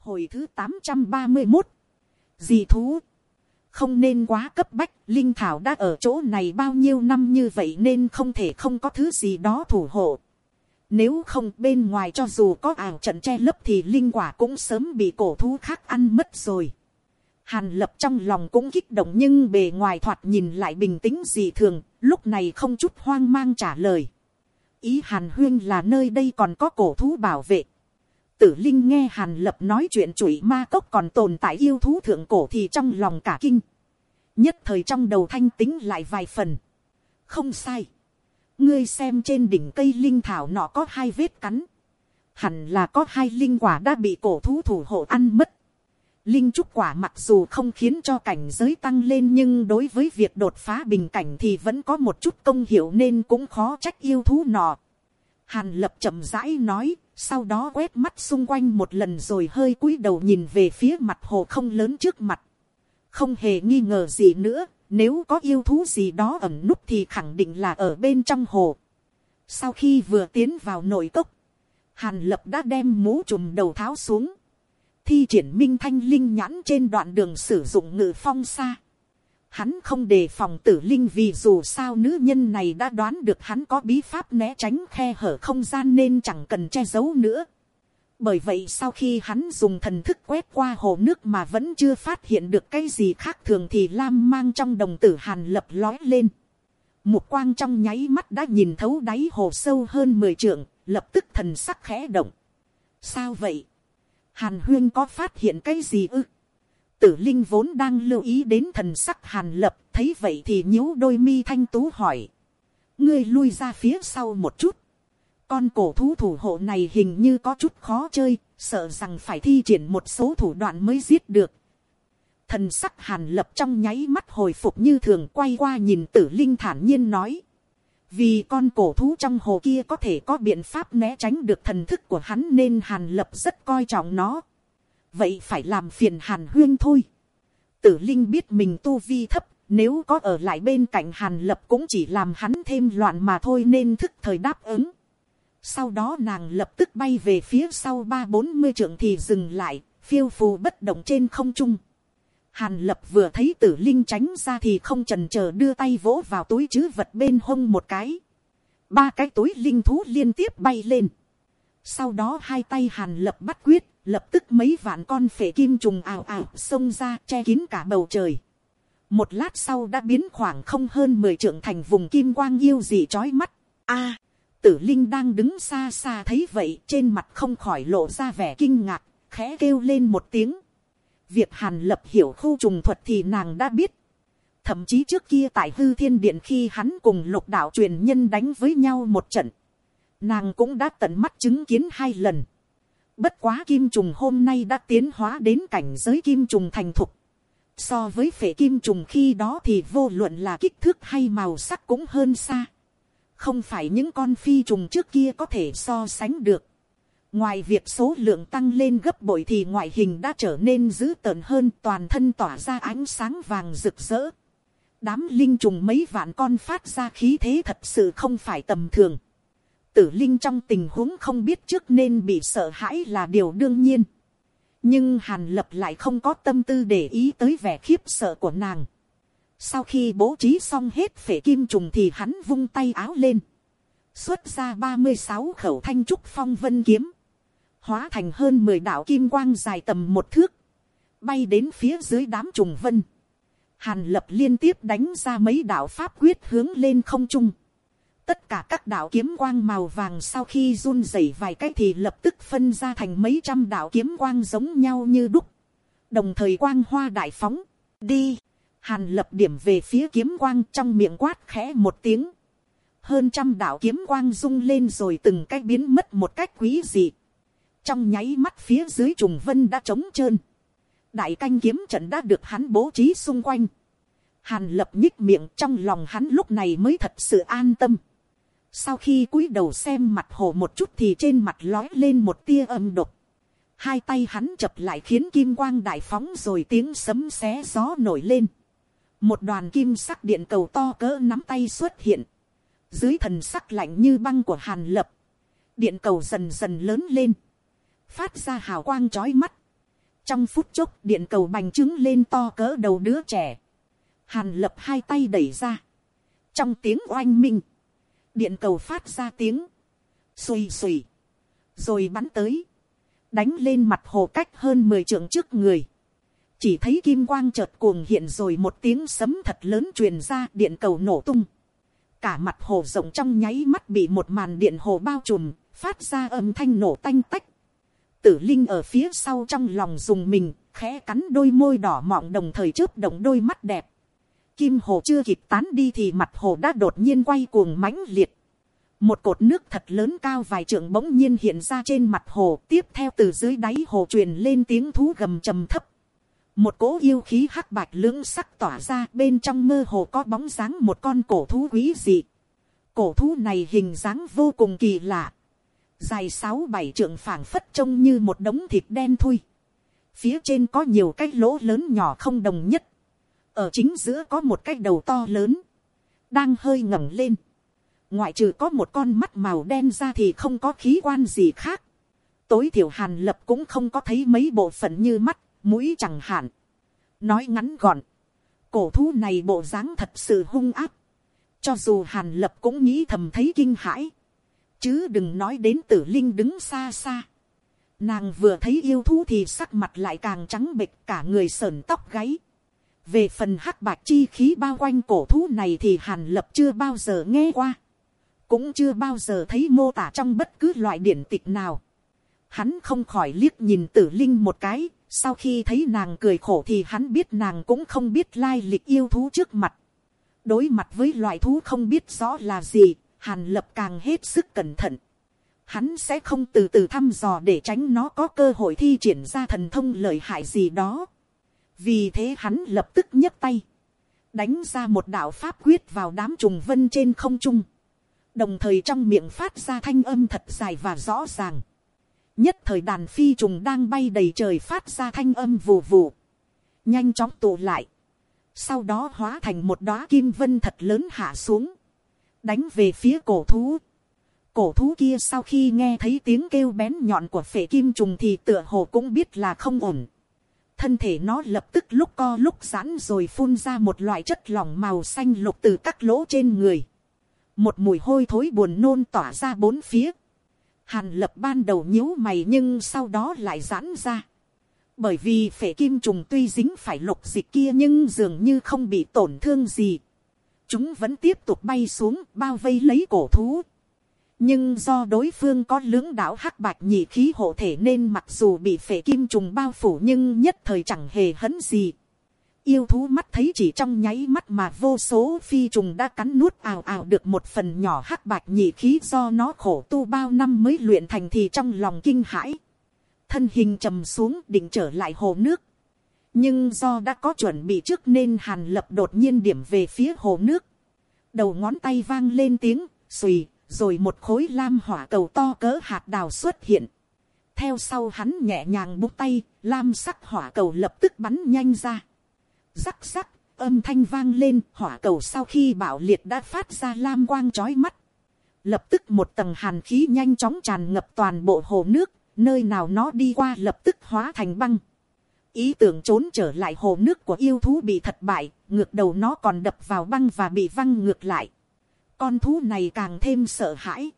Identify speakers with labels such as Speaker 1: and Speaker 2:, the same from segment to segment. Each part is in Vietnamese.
Speaker 1: Hồi thứ tám trăm ba mươi một. Dị thú. Không nên quá cấp bách. Linh Thảo đã ở chỗ này bao nhiêu năm như vậy nên không thể không có thứ gì đó thủ hộ. Nếu không bên ngoài cho dù có ảo trận che lấp thì linh quả cũng sớm bị cổ thú khác ăn mất rồi. Hàn lập trong lòng cũng kích động nhưng bề ngoài thoạt nhìn lại bình tĩnh dị thường, lúc này không chút hoang mang trả lời. Ý hàn huyên là nơi đây còn có cổ thú bảo vệ. Tử Linh nghe Hàn Lập nói chuyện chuỗi ma cốc còn tồn tại yêu thú thượng cổ thì trong lòng cả kinh. Nhất thời trong đầu thanh tính lại vài phần. Không sai. Ngươi xem trên đỉnh cây linh thảo nọ có hai vết cắn. Hẳn là có hai linh quả đã bị cổ thú thủ hộ ăn mất. Linh trúc quả mặc dù không khiến cho cảnh giới tăng lên nhưng đối với việc đột phá bình cảnh thì vẫn có một chút công hiệu nên cũng khó trách yêu thú nọ. Hàn lập chậm rãi nói, sau đó quét mắt xung quanh một lần rồi hơi cúi đầu nhìn về phía mặt hồ không lớn trước mặt. Không hề nghi ngờ gì nữa, nếu có yêu thú gì đó ẩn núp thì khẳng định là ở bên trong hồ. Sau khi vừa tiến vào nội cốc, Hàn lập đã đem mũ trùm đầu tháo xuống thi triển minh thanh linh nhãn trên đoạn đường sử dụng ngự phong xa. Hắn không đề phòng tử linh vì dù sao nữ nhân này đã đoán được hắn có bí pháp né tránh khe hở không gian nên chẳng cần che giấu nữa. Bởi vậy sau khi hắn dùng thần thức quét qua hồ nước mà vẫn chưa phát hiện được cái gì khác thường thì Lam mang trong đồng tử hàn lập lói lên. Một quang trong nháy mắt đã nhìn thấu đáy hồ sâu hơn 10 trượng, lập tức thần sắc khẽ động. Sao vậy? Hàn huyên có phát hiện cái gì ư? Tử Linh vốn đang lưu ý đến thần sắc Hàn Lập, thấy vậy thì nhíu đôi mi thanh tú hỏi. Ngươi lui ra phía sau một chút. Con cổ thú thủ hộ này hình như có chút khó chơi, sợ rằng phải thi triển một số thủ đoạn mới giết được. Thần sắc Hàn Lập trong nháy mắt hồi phục như thường quay qua nhìn Tử Linh thản nhiên nói vì con cổ thú trong hồ kia có thể có biện pháp né tránh được thần thức của hắn nên hàn lập rất coi trọng nó vậy phải làm phiền hàn huyên thôi. tử linh biết mình tu vi thấp, nếu có ở lại bên cạnh hàn lập cũng chỉ làm hắn thêm loạn mà thôi nên thức thời đáp ứng. sau đó nàng lập tức bay về phía sau ba bốn mươi trượng thì dừng lại, phiêu phù bất động trên không trung. Hàn lập vừa thấy tử linh tránh ra thì không trần chờ đưa tay vỗ vào túi chứ vật bên hông một cái. Ba cái túi linh thú liên tiếp bay lên. Sau đó hai tay hàn lập bắt quyết, lập tức mấy vạn con phệ kim trùng ảo ảo xông ra che kín cả bầu trời. Một lát sau đã biến khoảng không hơn mười trượng thành vùng kim quang yêu dị chói mắt. a tử linh đang đứng xa xa thấy vậy trên mặt không khỏi lộ ra vẻ kinh ngạc, khẽ kêu lên một tiếng Việc hàn lập hiểu khu trùng thuật thì nàng đã biết. Thậm chí trước kia tại hư thiên điện khi hắn cùng lục đạo truyền nhân đánh với nhau một trận. Nàng cũng đã tận mắt chứng kiến hai lần. Bất quá kim trùng hôm nay đã tiến hóa đến cảnh giới kim trùng thành thục. So với phệ kim trùng khi đó thì vô luận là kích thước hay màu sắc cũng hơn xa. Không phải những con phi trùng trước kia có thể so sánh được. Ngoài việc số lượng tăng lên gấp bội thì ngoại hình đã trở nên dữ tợn hơn, toàn thân tỏa ra ánh sáng vàng rực rỡ. Đám linh trùng mấy vạn con phát ra khí thế thật sự không phải tầm thường. Tử linh trong tình huống không biết trước nên bị sợ hãi là điều đương nhiên. Nhưng Hàn Lập lại không có tâm tư để ý tới vẻ khiếp sợ của nàng. Sau khi bố trí xong hết phể kim trùng thì hắn vung tay áo lên. Xuất ra ba mươi sáu khẩu thanh trúc phong vân kiếm hóa thành hơn mười đạo kim quang dài tầm một thước, bay đến phía dưới đám trùng vân. Hàn lập liên tiếp đánh ra mấy đạo pháp quyết hướng lên không trung. Tất cả các đạo kiếm quang màu vàng sau khi run rẩy vài cái thì lập tức phân ra thành mấy trăm đạo kiếm quang giống nhau như đúc. Đồng thời quang hoa đại phóng. Đi. Hàn lập điểm về phía kiếm quang trong miệng quát khẽ một tiếng. Hơn trăm đạo kiếm quang rung lên rồi từng cái biến mất một cách quý dị trong nháy mắt phía dưới trùng vân đã trống trơn, đại canh kiếm trận đã được hắn bố trí xung quanh, hàn lập nhích miệng trong lòng hắn lúc này mới thật sự an tâm sau khi cúi đầu xem mặt hồ một chút thì trên mặt lói lên một tia âm độc, hai tay hắn chập lại khiến kim quang đại phóng rồi tiếng sấm xé gió nổi lên, một đoàn kim sắc điện cầu to cỡ nắm tay xuất hiện, dưới thần sắc lạnh như băng của hàn lập, điện cầu dần dần lớn lên, phát ra hào quang chói mắt, trong phút chốc điện cầu bành trứng lên to cỡ đầu đứa trẻ, hàn lập hai tay đẩy ra, trong tiếng oanh minh, điện cầu phát ra tiếng, xùi xùi, rồi bắn tới, đánh lên mặt hồ cách hơn mười trượng trước người, chỉ thấy kim quang chợt cuồng hiện rồi một tiếng sấm thật lớn truyền ra điện cầu nổ tung, cả mặt hồ rộng trong nháy mắt bị một màn điện hồ bao trùm, phát ra âm thanh nổ tanh tách. Tử Linh ở phía sau trong lòng dùng mình, khẽ cắn đôi môi đỏ mọng đồng thời chớp động đôi mắt đẹp. Kim hồ chưa kịp tán đi thì mặt hồ đã đột nhiên quay cuồng mãnh liệt. Một cột nước thật lớn cao vài trượng bỗng nhiên hiện ra trên mặt hồ, tiếp theo từ dưới đáy hồ truyền lên tiếng thú gầm trầm thấp. Một cỗ yêu khí hắc bạch lưỡng sắc tỏa ra bên trong mơ hồ có bóng dáng một con cổ thú quý dị. Cổ thú này hình dáng vô cùng kỳ lạ dài sáu bảy trượng phảng phất trông như một đống thịt đen thui. Phía trên có nhiều cái lỗ lớn nhỏ không đồng nhất. Ở chính giữa có một cái đầu to lớn. Đang hơi ngẩng lên. Ngoại trừ có một con mắt màu đen ra thì không có khí quan gì khác. Tối thiểu hàn lập cũng không có thấy mấy bộ phận như mắt, mũi chẳng hạn. Nói ngắn gọn. Cổ thú này bộ dáng thật sự hung áp. Cho dù hàn lập cũng nghĩ thầm thấy kinh hãi chứ đừng nói đến tử linh đứng xa xa. Nàng vừa thấy yêu thú thì sắc mặt lại càng trắng bệch cả người sờn tóc gáy. Về phần hắc bạc chi khí bao quanh cổ thú này thì hàn lập chưa bao giờ nghe qua. Cũng chưa bao giờ thấy mô tả trong bất cứ loại điển tịch nào. Hắn không khỏi liếc nhìn tử linh một cái. Sau khi thấy nàng cười khổ thì hắn biết nàng cũng không biết lai lịch yêu thú trước mặt. Đối mặt với loại thú không biết rõ là gì, hàn lập càng hết sức cẩn thận. Hắn sẽ không từ từ thăm dò để tránh nó có cơ hội thi triển ra thần thông lợi hại gì đó. Vì thế hắn lập tức nhấc tay. Đánh ra một đạo pháp quyết vào đám trùng vân trên không trung. Đồng thời trong miệng phát ra thanh âm thật dài và rõ ràng. Nhất thời đàn phi trùng đang bay đầy trời phát ra thanh âm vù vù. Nhanh chóng tụ lại. Sau đó hóa thành một đóa kim vân thật lớn hạ xuống đánh về phía cổ thú. Cổ thú kia sau khi nghe thấy tiếng kêu bén nhọn của phệ kim trùng thì tựa hồ cũng biết là không ổn. Thân thể nó lập tức lúc co lúc giãn rồi phun ra một loại chất lỏng màu xanh lục từ các lỗ trên người. Một mùi hôi thối buồn nôn tỏa ra bốn phía. Hàn lập ban đầu nhíu mày nhưng sau đó lại giãn ra. Bởi vì phệ kim trùng tuy dính phải lục dịch kia nhưng dường như không bị tổn thương gì chúng vẫn tiếp tục bay xuống, bao vây lấy cổ thú nhưng do đối phương có lưỡng đạo hắc bạch nhị khí hộ thể nên mặc dù bị phệ kim trùng bao phủ nhưng nhất thời chẳng hề hấn gì. yêu thú mắt thấy chỉ trong nháy mắt mà vô số phi trùng đã cắn nuốt ào ào được một phần nhỏ hắc bạch nhị khí do nó khổ tu bao năm mới luyện thành thì trong lòng kinh hãi. thân hình trầm xuống định trở lại hồ nước nhưng do đã có chuẩn bị trước nên hàn lập đột nhiên điểm về phía hồ nước. đầu ngón tay vang lên tiếng, xùy, rồi một khối lam hỏa cầu to cỡ hạt đào xuất hiện. theo sau hắn nhẹ nhàng búng tay, lam sắc hỏa cầu lập tức bắn nhanh ra. rắc rắc, âm thanh vang lên, hỏa cầu sau khi bảo liệt đã phát ra lam quang chói mắt. lập tức một tầng hàn khí nhanh chóng tràn ngập toàn bộ hồ nước, nơi nào nó đi qua lập tức hóa thành băng ý tưởng trốn trở lại hồ nước của yêu thú bị thất bại, ngược đầu nó còn đập vào băng và bị văng ngược lại. Con thú này càng thêm sợ hãi.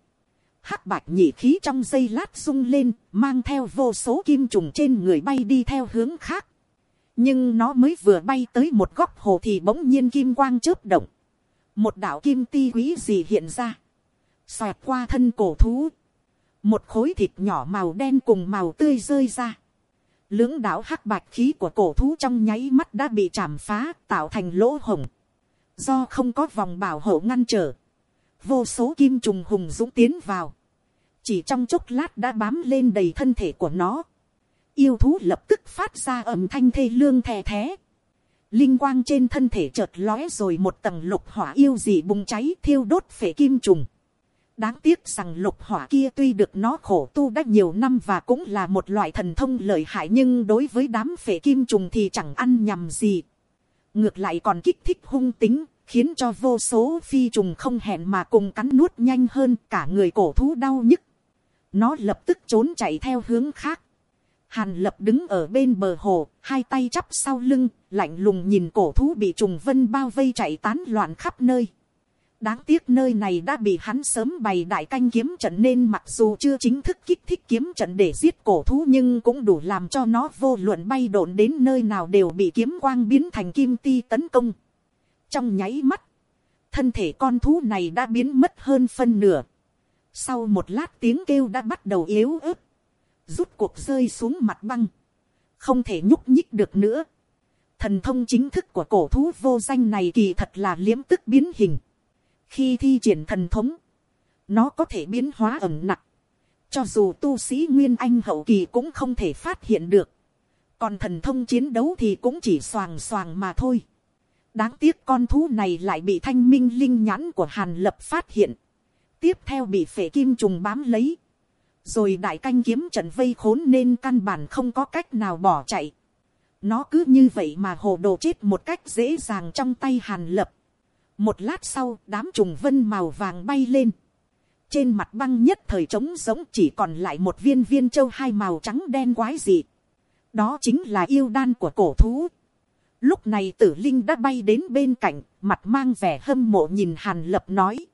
Speaker 1: hắc bạch nhị khí trong giây lát rung lên, mang theo vô số kim trùng trên người bay đi theo hướng khác. Nhưng nó mới vừa bay tới một góc hồ thì bỗng nhiên kim quang chớp động. Một đạo kim ti quý gì hiện ra. Xoẹt qua thân cổ thú. Một khối thịt nhỏ màu đen cùng màu tươi rơi ra lưỡng đạo hắc bạch khí của cổ thú trong nháy mắt đã bị chạm phá tạo thành lỗ hồng. Do không có vòng bảo hộ ngăn trở. Vô số kim trùng hùng dũng tiến vào. Chỉ trong chốc lát đã bám lên đầy thân thể của nó. Yêu thú lập tức phát ra âm thanh thê lương thè thé. Linh quang trên thân thể chợt lóe rồi một tầng lục hỏa yêu dị bùng cháy thiêu đốt phể kim trùng. Đáng tiếc rằng lục hỏa kia tuy được nó khổ tu đã nhiều năm và cũng là một loại thần thông lợi hại nhưng đối với đám phể kim trùng thì chẳng ăn nhầm gì. Ngược lại còn kích thích hung tính, khiến cho vô số phi trùng không hẹn mà cùng cắn nuốt nhanh hơn cả người cổ thú đau nhức. Nó lập tức trốn chạy theo hướng khác. Hàn lập đứng ở bên bờ hồ, hai tay chắp sau lưng, lạnh lùng nhìn cổ thú bị trùng vân bao vây chạy tán loạn khắp nơi. Đáng tiếc nơi này đã bị hắn sớm bày đại canh kiếm trận nên mặc dù chưa chính thức kích thích kiếm trận để giết cổ thú nhưng cũng đủ làm cho nó vô luận bay độn đến nơi nào đều bị kiếm quang biến thành kim ti tấn công. Trong nháy mắt, thân thể con thú này đã biến mất hơn phân nửa. Sau một lát tiếng kêu đã bắt đầu yếu ớt rút cuộc rơi xuống mặt băng, không thể nhúc nhích được nữa. Thần thông chính thức của cổ thú vô danh này kỳ thật là liếm tức biến hình. Khi thi triển thần thống, nó có thể biến hóa ẩm nặng. Cho dù tu sĩ Nguyên Anh hậu kỳ cũng không thể phát hiện được. Còn thần thông chiến đấu thì cũng chỉ soàng soàng mà thôi. Đáng tiếc con thú này lại bị thanh minh linh nhãn của Hàn Lập phát hiện. Tiếp theo bị phệ kim trùng bám lấy rồi đại canh kiếm trận vây khốn nên căn bản không có cách nào bỏ chạy. nó cứ như vậy mà hồ đồ chết một cách dễ dàng trong tay hàn lập. một lát sau, đám trùng vân màu vàng bay lên. trên mặt băng nhất thời trống giống chỉ còn lại một viên viên châu hai màu trắng đen quái dị. đó chính là yêu đan của cổ thú lúc này tử linh đã bay đến bên cạnh, mặt mang vẻ hâm mộ nhìn hàn lập nói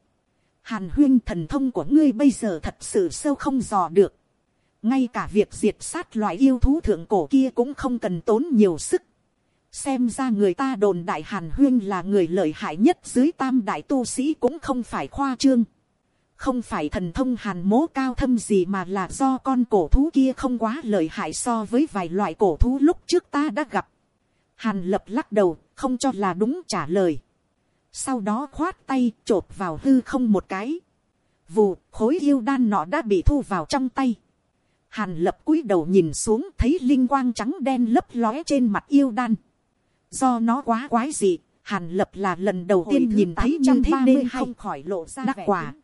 Speaker 1: Hàn huyên thần thông của ngươi bây giờ thật sự sâu không dò được. Ngay cả việc diệt sát loại yêu thú thượng cổ kia cũng không cần tốn nhiều sức. Xem ra người ta đồn đại hàn huyên là người lợi hại nhất dưới tam đại tu sĩ cũng không phải khoa trương. Không phải thần thông hàn mố cao thâm gì mà là do con cổ thú kia không quá lợi hại so với vài loại cổ thú lúc trước ta đã gặp. Hàn lập lắc đầu, không cho là đúng trả lời sau đó khoát tay t vào hư không một cái, vù khối yêu đan nọ đã bị thu vào trong tay. Hàn lập cúi đầu nhìn xuống thấy linh quang trắng đen lấp lóe trên mặt yêu đan. Do nó quá quái dị, hàn lập là lần đầu tiên nhìn thấy như thế nên không khỏi lộ ra đắc quả.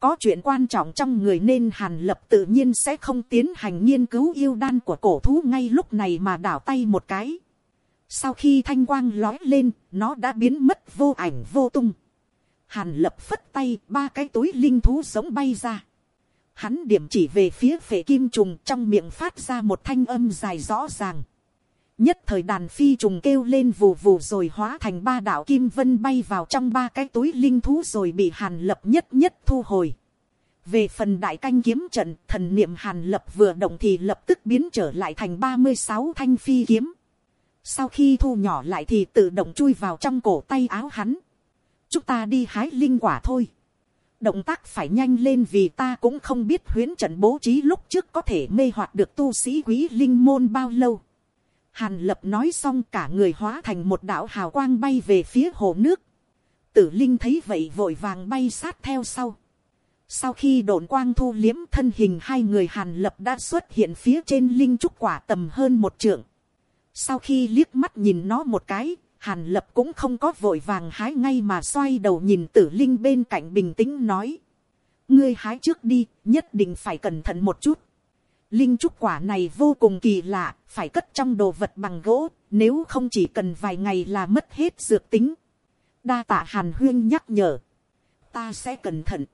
Speaker 1: Có chuyện quan trọng trong người nên hàn lập tự nhiên sẽ không tiến hành nghiên cứu yêu đan của cổ thú ngay lúc này mà đảo tay một cái. Sau khi thanh quang lói lên, nó đã biến mất vô ảnh vô tung. Hàn lập phất tay, ba cái túi linh thú giống bay ra. Hắn điểm chỉ về phía phệ kim trùng trong miệng phát ra một thanh âm dài rõ ràng. Nhất thời đàn phi trùng kêu lên vù vù rồi hóa thành ba đạo kim vân bay vào trong ba cái túi linh thú rồi bị hàn lập nhất nhất thu hồi. Về phần đại canh kiếm trận, thần niệm hàn lập vừa động thì lập tức biến trở lại thành 36 thanh phi kiếm sau khi thu nhỏ lại thì tự động chui vào trong cổ tay áo hắn. chúng ta đi hái linh quả thôi. động tác phải nhanh lên vì ta cũng không biết huyến trận bố trí lúc trước có thể mê hoặc được tu sĩ quý linh môn bao lâu. hàn lập nói xong cả người hóa thành một đạo hào quang bay về phía hồ nước. tử linh thấy vậy vội vàng bay sát theo sau. Sau khi đồn quang thu liếm thân hình hai người hàn lập đã xuất hiện phía trên linh trúc quả tầm hơn một trượng. Sau khi liếc mắt nhìn nó một cái, hàn lập cũng không có vội vàng hái ngay mà xoay đầu nhìn tử linh bên cạnh bình tĩnh nói. Ngươi hái trước đi, nhất định phải cẩn thận một chút. Linh trúc quả này vô cùng kỳ lạ, phải cất trong đồ vật bằng gỗ, nếu không chỉ cần vài ngày là mất hết dược tính. Đa tạ hàn huyên nhắc nhở. Ta sẽ cẩn thận.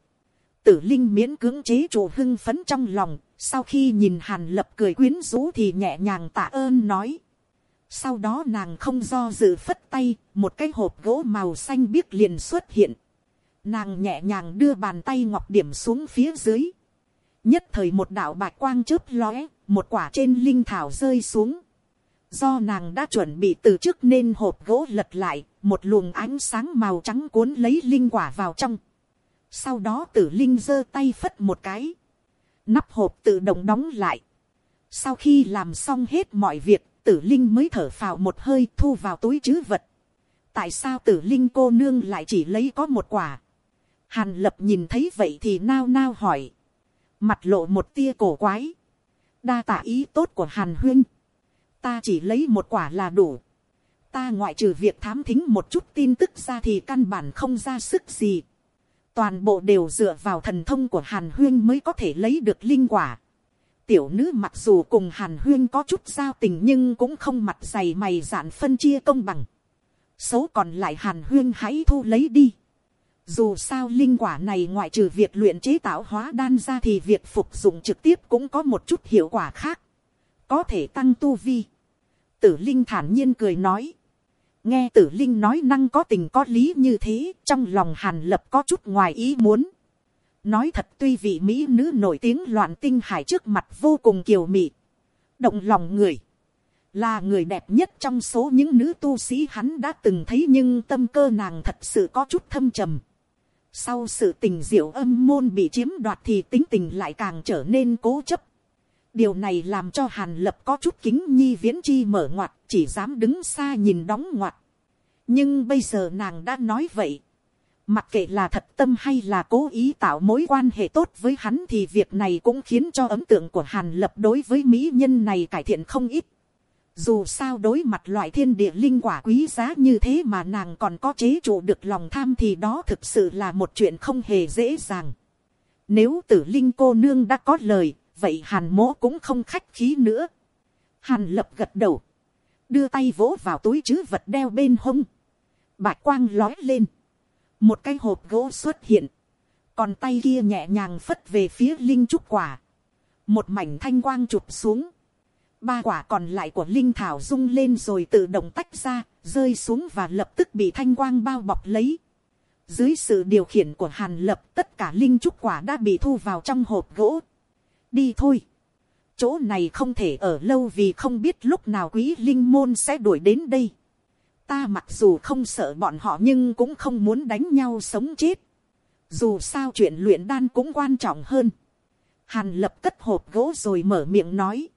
Speaker 1: Tử linh miễn cưỡng chế chủ hưng phấn trong lòng, sau khi nhìn hàn lập cười quyến rũ thì nhẹ nhàng tạ ơn nói. Sau đó nàng không do dự phất tay, một cái hộp gỗ màu xanh biếc liền xuất hiện. Nàng nhẹ nhàng đưa bàn tay ngọc điểm xuống phía dưới. Nhất thời một đạo bạch quang chớp lóe, một quả trên linh thảo rơi xuống. Do nàng đã chuẩn bị từ trước nên hộp gỗ lật lại, một luồng ánh sáng màu trắng cuốn lấy linh quả vào trong. Sau đó tử linh giơ tay phất một cái. Nắp hộp tự động đóng lại. Sau khi làm xong hết mọi việc, tử linh mới thở phào một hơi thu vào túi chứ vật. tại sao tử linh cô nương lại chỉ lấy có một quả. hàn lập nhìn thấy vậy thì nao nao hỏi. mặt lộ một tia cổ quái. đa tạ ý tốt của hàn huyên. ta chỉ lấy một quả là đủ. ta ngoại trừ việc thám thính một chút tin tức ra thì căn bản không ra sức gì. toàn bộ đều dựa vào thần thông của hàn huyên mới có thể lấy được linh quả Tiểu nữ mặc dù cùng hàn huyên có chút giao tình nhưng cũng không mặt dày mày dạn phân chia công bằng. Số còn lại hàn huyên hãy thu lấy đi. Dù sao linh quả này ngoại trừ việc luyện chế tạo hóa đan ra thì việc phục dụng trực tiếp cũng có một chút hiệu quả khác. có thể tăng tu vi. tử linh thản nhiên cười nói, nghe tử linh nói năng có tình có lý như thế, trong lòng hàn lập có chút ngoài ý muốn nói thật tuy vị mỹ nữ nổi tiếng loạn tinh hải trước mặt vô cùng kiều mị, động lòng người, là người đẹp nhất trong số những nữ tu sĩ hắn đã từng thấy nhưng tâm cơ nàng thật sự có chút thâm trầm. Sau sự tình diệu âm môn bị chiếm đoạt thì tính tình lại càng trở nên cố chấp. Điều này làm cho Hàn Lập có chút kính nhi viễn chi mở ngoặt, chỉ dám đứng xa nhìn đóng ngoặt. Nhưng bây giờ nàng đã nói vậy. Mặc kệ là thật tâm hay là cố ý tạo mối quan hệ tốt với hắn thì việc này cũng khiến cho ấn tượng của Hàn Lập đối với mỹ nhân này cải thiện không ít. Dù sao đối mặt loại thiên địa linh quả quý giá như thế mà nàng còn có chế trụ được lòng tham thì đó thực sự là một chuyện không hề dễ dàng. Nếu tử linh cô nương đã có lời, vậy hàn mỗ cũng không khách khí nữa. Hàn lập gật đầu, đưa tay vỗ vào túi chứ vật đeo bên hông. Bạch quang lói lên, một cái hộp gỗ xuất hiện, còn tay kia nhẹ nhàng phất về phía linh trúc quả. Một mảnh thanh quang chụp xuống ba quả còn lại của linh thảo rung lên rồi tự động tách ra, rơi xuống và lập tức bị thanh quang bao bọc lấy. Dưới sự điều khiển của hàn lập tất cả linh trúc quả đã bị thu vào trong hộp gỗ. Đi thôi. Chỗ này không thể ở lâu vì không biết lúc nào quý linh môn sẽ đuổi đến đây. Ta mặc dù không sợ bọn họ nhưng cũng không muốn đánh nhau sống chết. Dù sao chuyện luyện đan cũng quan trọng hơn. Hàn lập cất hộp gỗ rồi mở miệng nói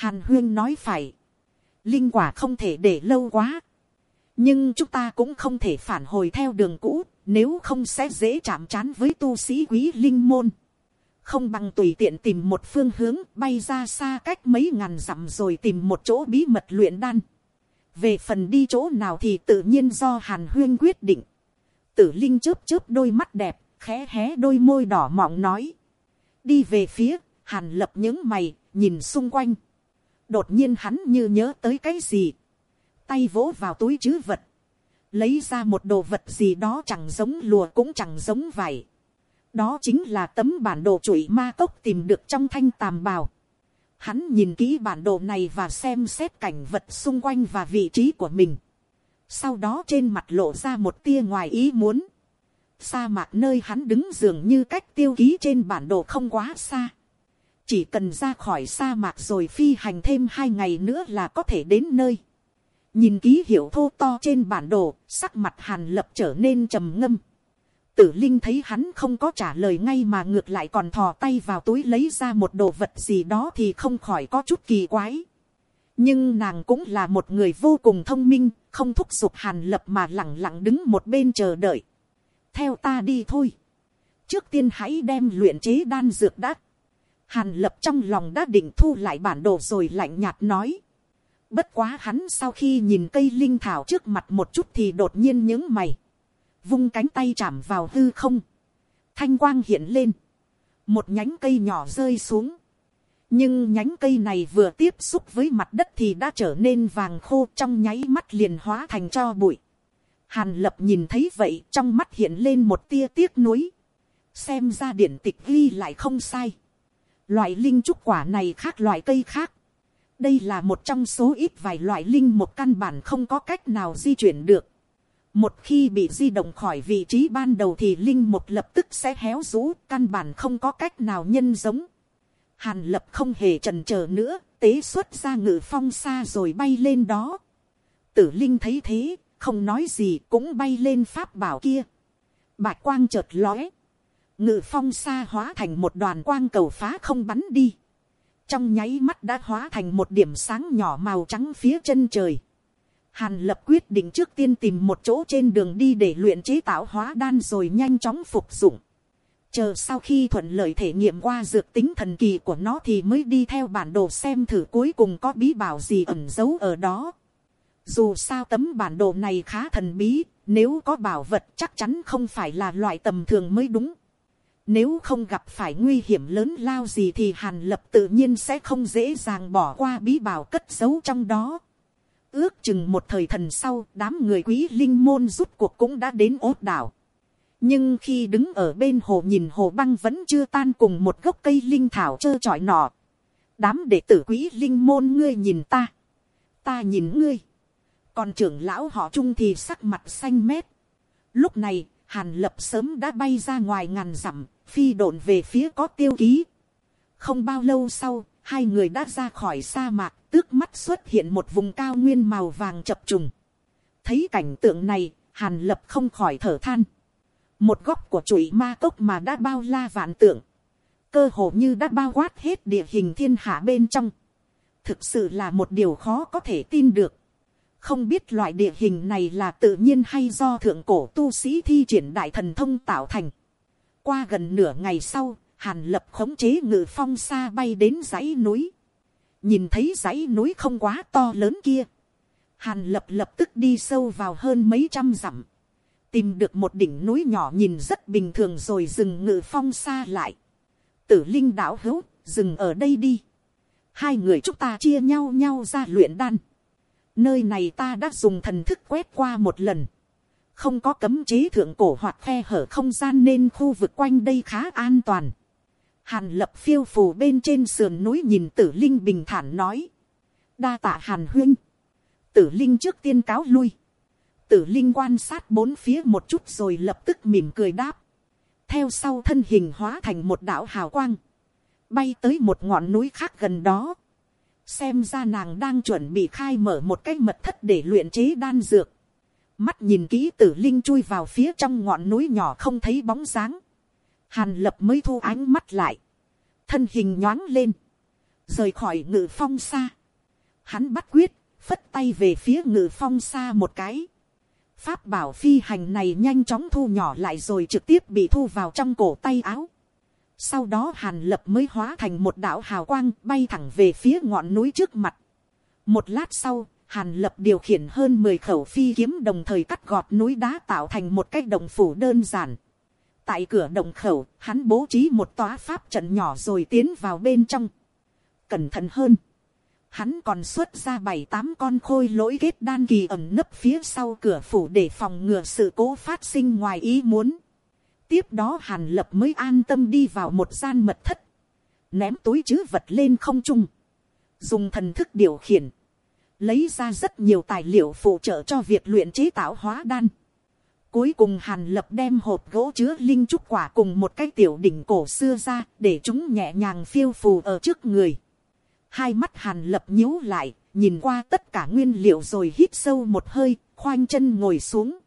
Speaker 1: Hàn huyên nói phải. Linh quả không thể để lâu quá. Nhưng chúng ta cũng không thể phản hồi theo đường cũ, nếu không sẽ dễ chạm trán với tu sĩ quý linh môn. Không bằng tùy tiện tìm một phương hướng bay ra xa cách mấy ngàn dặm rồi tìm một chỗ bí mật luyện đan. Về phần đi chỗ nào thì tự nhiên do Hàn Huyên quyết định. Tử Linh chớp chớp đôi mắt đẹp, khẽ hé đôi môi đỏ mọng nói. Đi về phía, Hàn lập những mày, nhìn xung quanh đột nhiên hắn như nhớ tới cái gì, tay vỗ vào túi chứ vật, lấy ra một đồ vật gì đó chẳng giống lùa cũng chẳng giống vải. đó chính là tấm bản đồ chuỗi ma cốc tìm được trong thanh tàm bào. Hắn nhìn kỹ bản đồ này và xem xét cảnh vật xung quanh và vị trí của mình. Sau đó trên mặt lộ ra một tia ngoài ý muốn. Sa mạc nơi hắn đứng dường như cách tiêu ký trên bản đồ không quá xa chỉ cần ra khỏi sa mạc rồi phi hành thêm hai ngày nữa là có thể đến nơi. nhìn ký hiệu thô to trên bản đồ, sắc mặt hàn lập trở nên trầm ngâm tử linh thấy hắn không có trả lời ngay mà ngược lại còn thò tay vào túi lấy ra một đồ vật gì đó thì không khỏi có chút kỳ quái. nhưng nàng cũng là một người vô cùng thông minh, không thúc giục hàn lập mà lẳng lặng đứng một bên chờ đợi. theo ta đi thôi. trước tiên hãy đem luyện chế đan dược đã. Hàn lập trong lòng đã định thu lại bản đồ rồi lạnh nhạt nói. Bất quá hắn sau khi nhìn cây linh thảo trước mặt một chút thì đột nhiên những mày. Vung cánh tay chạm vào hư không. Thanh quang hiện lên. Một nhánh cây nhỏ rơi xuống. Nhưng nhánh cây này vừa tiếp xúc với mặt đất thì đã trở nên vàng khô trong nháy mắt liền hóa thành cho bụi. Hàn lập nhìn thấy vậy, trong mắt hiện lên một tia tiếc nuối. Xem ra điển tịch ghi lại không sai Loại linh trúc quả này khác loại cây khác. Đây là một trong số ít vài loại linh một căn bản không có cách nào di chuyển được. Một khi bị di động khỏi vị trí ban đầu thì linh một lập tức sẽ héo rũ, căn bản không có cách nào nhân giống. Hàn lập không hề trần chờ nữa, tế xuất ra ngự phong xa rồi bay lên đó. Tử linh thấy thế, không nói gì cũng bay lên pháp bảo kia. Bạch quang chợt lóe ngự phong xa hóa thành một đoàn quang cầu phá không bắn đi. Trong nháy mắt đã hóa thành một điểm sáng nhỏ màu trắng phía chân trời. Hàn lập quyết định trước tiên tìm một chỗ trên đường đi để luyện chế tạo hóa đan rồi nhanh chóng phục dụng. Chờ sau khi thuận lợi thể nghiệm qua dược tính thần kỳ của nó thì mới đi theo bản đồ xem thử cuối cùng có bí bảo gì ẩn giấu ở đó. Dù sao tấm bản đồ này khá thần bí, nếu có bảo vật chắc chắn không phải là loại tầm thường mới đúng. Nếu không gặp phải nguy hiểm lớn lao gì thì Hàn Lập tự nhiên sẽ không dễ dàng bỏ qua bí bảo cất giấu trong đó. Ước chừng một thời thần sau, đám người quý linh môn rút cuộc cũng đã đến ốt đảo. Nhưng khi đứng ở bên hồ nhìn hồ băng vẫn chưa tan cùng một gốc cây linh thảo trơ trọi nọ. đám đệ tử quý linh môn ngươi nhìn ta, ta nhìn ngươi, còn trưởng lão họ trung thì sắc mặt xanh mét. Lúc này, hàn lập sớm đã bay ra ngoài ngàn dặm, phi độn về phía có tiêu ký. không bao lâu sau, hai người đã ra khỏi sa mạc, tước mắt xuất hiện một vùng cao nguyên màu vàng chập trùng. thấy cảnh tượng này, hàn lập không khỏi thở than. một góc của chuỗi ma cốc mà đã bao la vạn tượng, cơ hồ như đã bao quát hết địa hình thiên hạ bên trong. thực sự là một điều khó có thể tin được. không biết loại địa hình này là tự nhiên hay do thượng cổ tu sĩ thi triển đại thần thông tạo thành. qua gần nửa ngày sau, hàn lập khống chế ngự phong xa bay đến dãy núi nhìn thấy dãy núi không quá to lớn kia. hàn lập lập tức đi sâu vào hơn mấy trăm dặm. tìm được một đỉnh núi nhỏ nhìn rất bình thường rồi dừng ngự phong xa lại. tử linh đảo hữu, dừng ở đây đi. hai người chúng ta chia nhau nhau ra luyện đan. nơi này ta đã dùng thần thức quét qua một lần không có cấm chế thượng cổ hoặc khe hở không gian nên khu vực quanh đây khá an toàn. Hàn lập phiêu phù bên trên sườn núi nhìn tử linh bình thản nói. Đa tạ hàn huyên. Tử linh trước tiên cáo lui. Tử linh quan sát bốn phía một chút rồi lập tức mỉm cười đáp. Theo sau thân hình hóa thành một đảo hào quang. Bay tới một ngọn núi khác gần đó. Xem ra nàng đang chuẩn bị khai mở một cái mật thất để luyện chế đan dược. Mắt nhìn kỹ tử linh chui vào phía trong ngọn núi nhỏ không thấy bóng dáng hàn lập mới thu ánh mắt lại, thân hình nhoáng lên, rời khỏi ngự phong xa. Hắn bắt quyết, phất tay về phía ngự phong xa một cái. Pháp bảo phi hành này nhanh chóng thu nhỏ lại rồi trực tiếp bị thu vào trong cổ tay áo. Sau đó hàn lập mới hóa thành một đạo hào quang bay thẳng về phía ngọn núi trước mặt. Một lát sau, hàn lập điều khiển hơn 10 khẩu phi kiếm đồng thời cắt gọt núi đá tạo thành một cái đồng phủ đơn giản tại cửa động khẩu, hắn bố trí một tòa pháp trận nhỏ rồi tiến vào bên trong. Cẩn thận hơn. Hắn còn xuất ra bảy tám con khôi lỗi kết đan kỳ ẩm nấp phía sau cửa phủ để phòng ngừa sự cố phát sinh ngoài ý muốn. Tiếp đó hàn lập mới an tâm đi vào một gian mật thất. Ném túi chứ vật lên không trung. Dùng thần thức điều khiển. Lấy ra rất nhiều tài liệu phụ trợ cho việc luyện chế tạo hóa đan Cuối cùng hàn lập đem hộp gỗ chứa linh trúc quả cùng một cái tiểu đỉnh cổ xưa ra để chúng nhẹ nhàng phiêu phù ở trước người. Hai mắt hàn lập nhíu lại, nhìn qua tất cả nguyên liệu rồi hít sâu một hơi, khoanh chân ngồi xuống.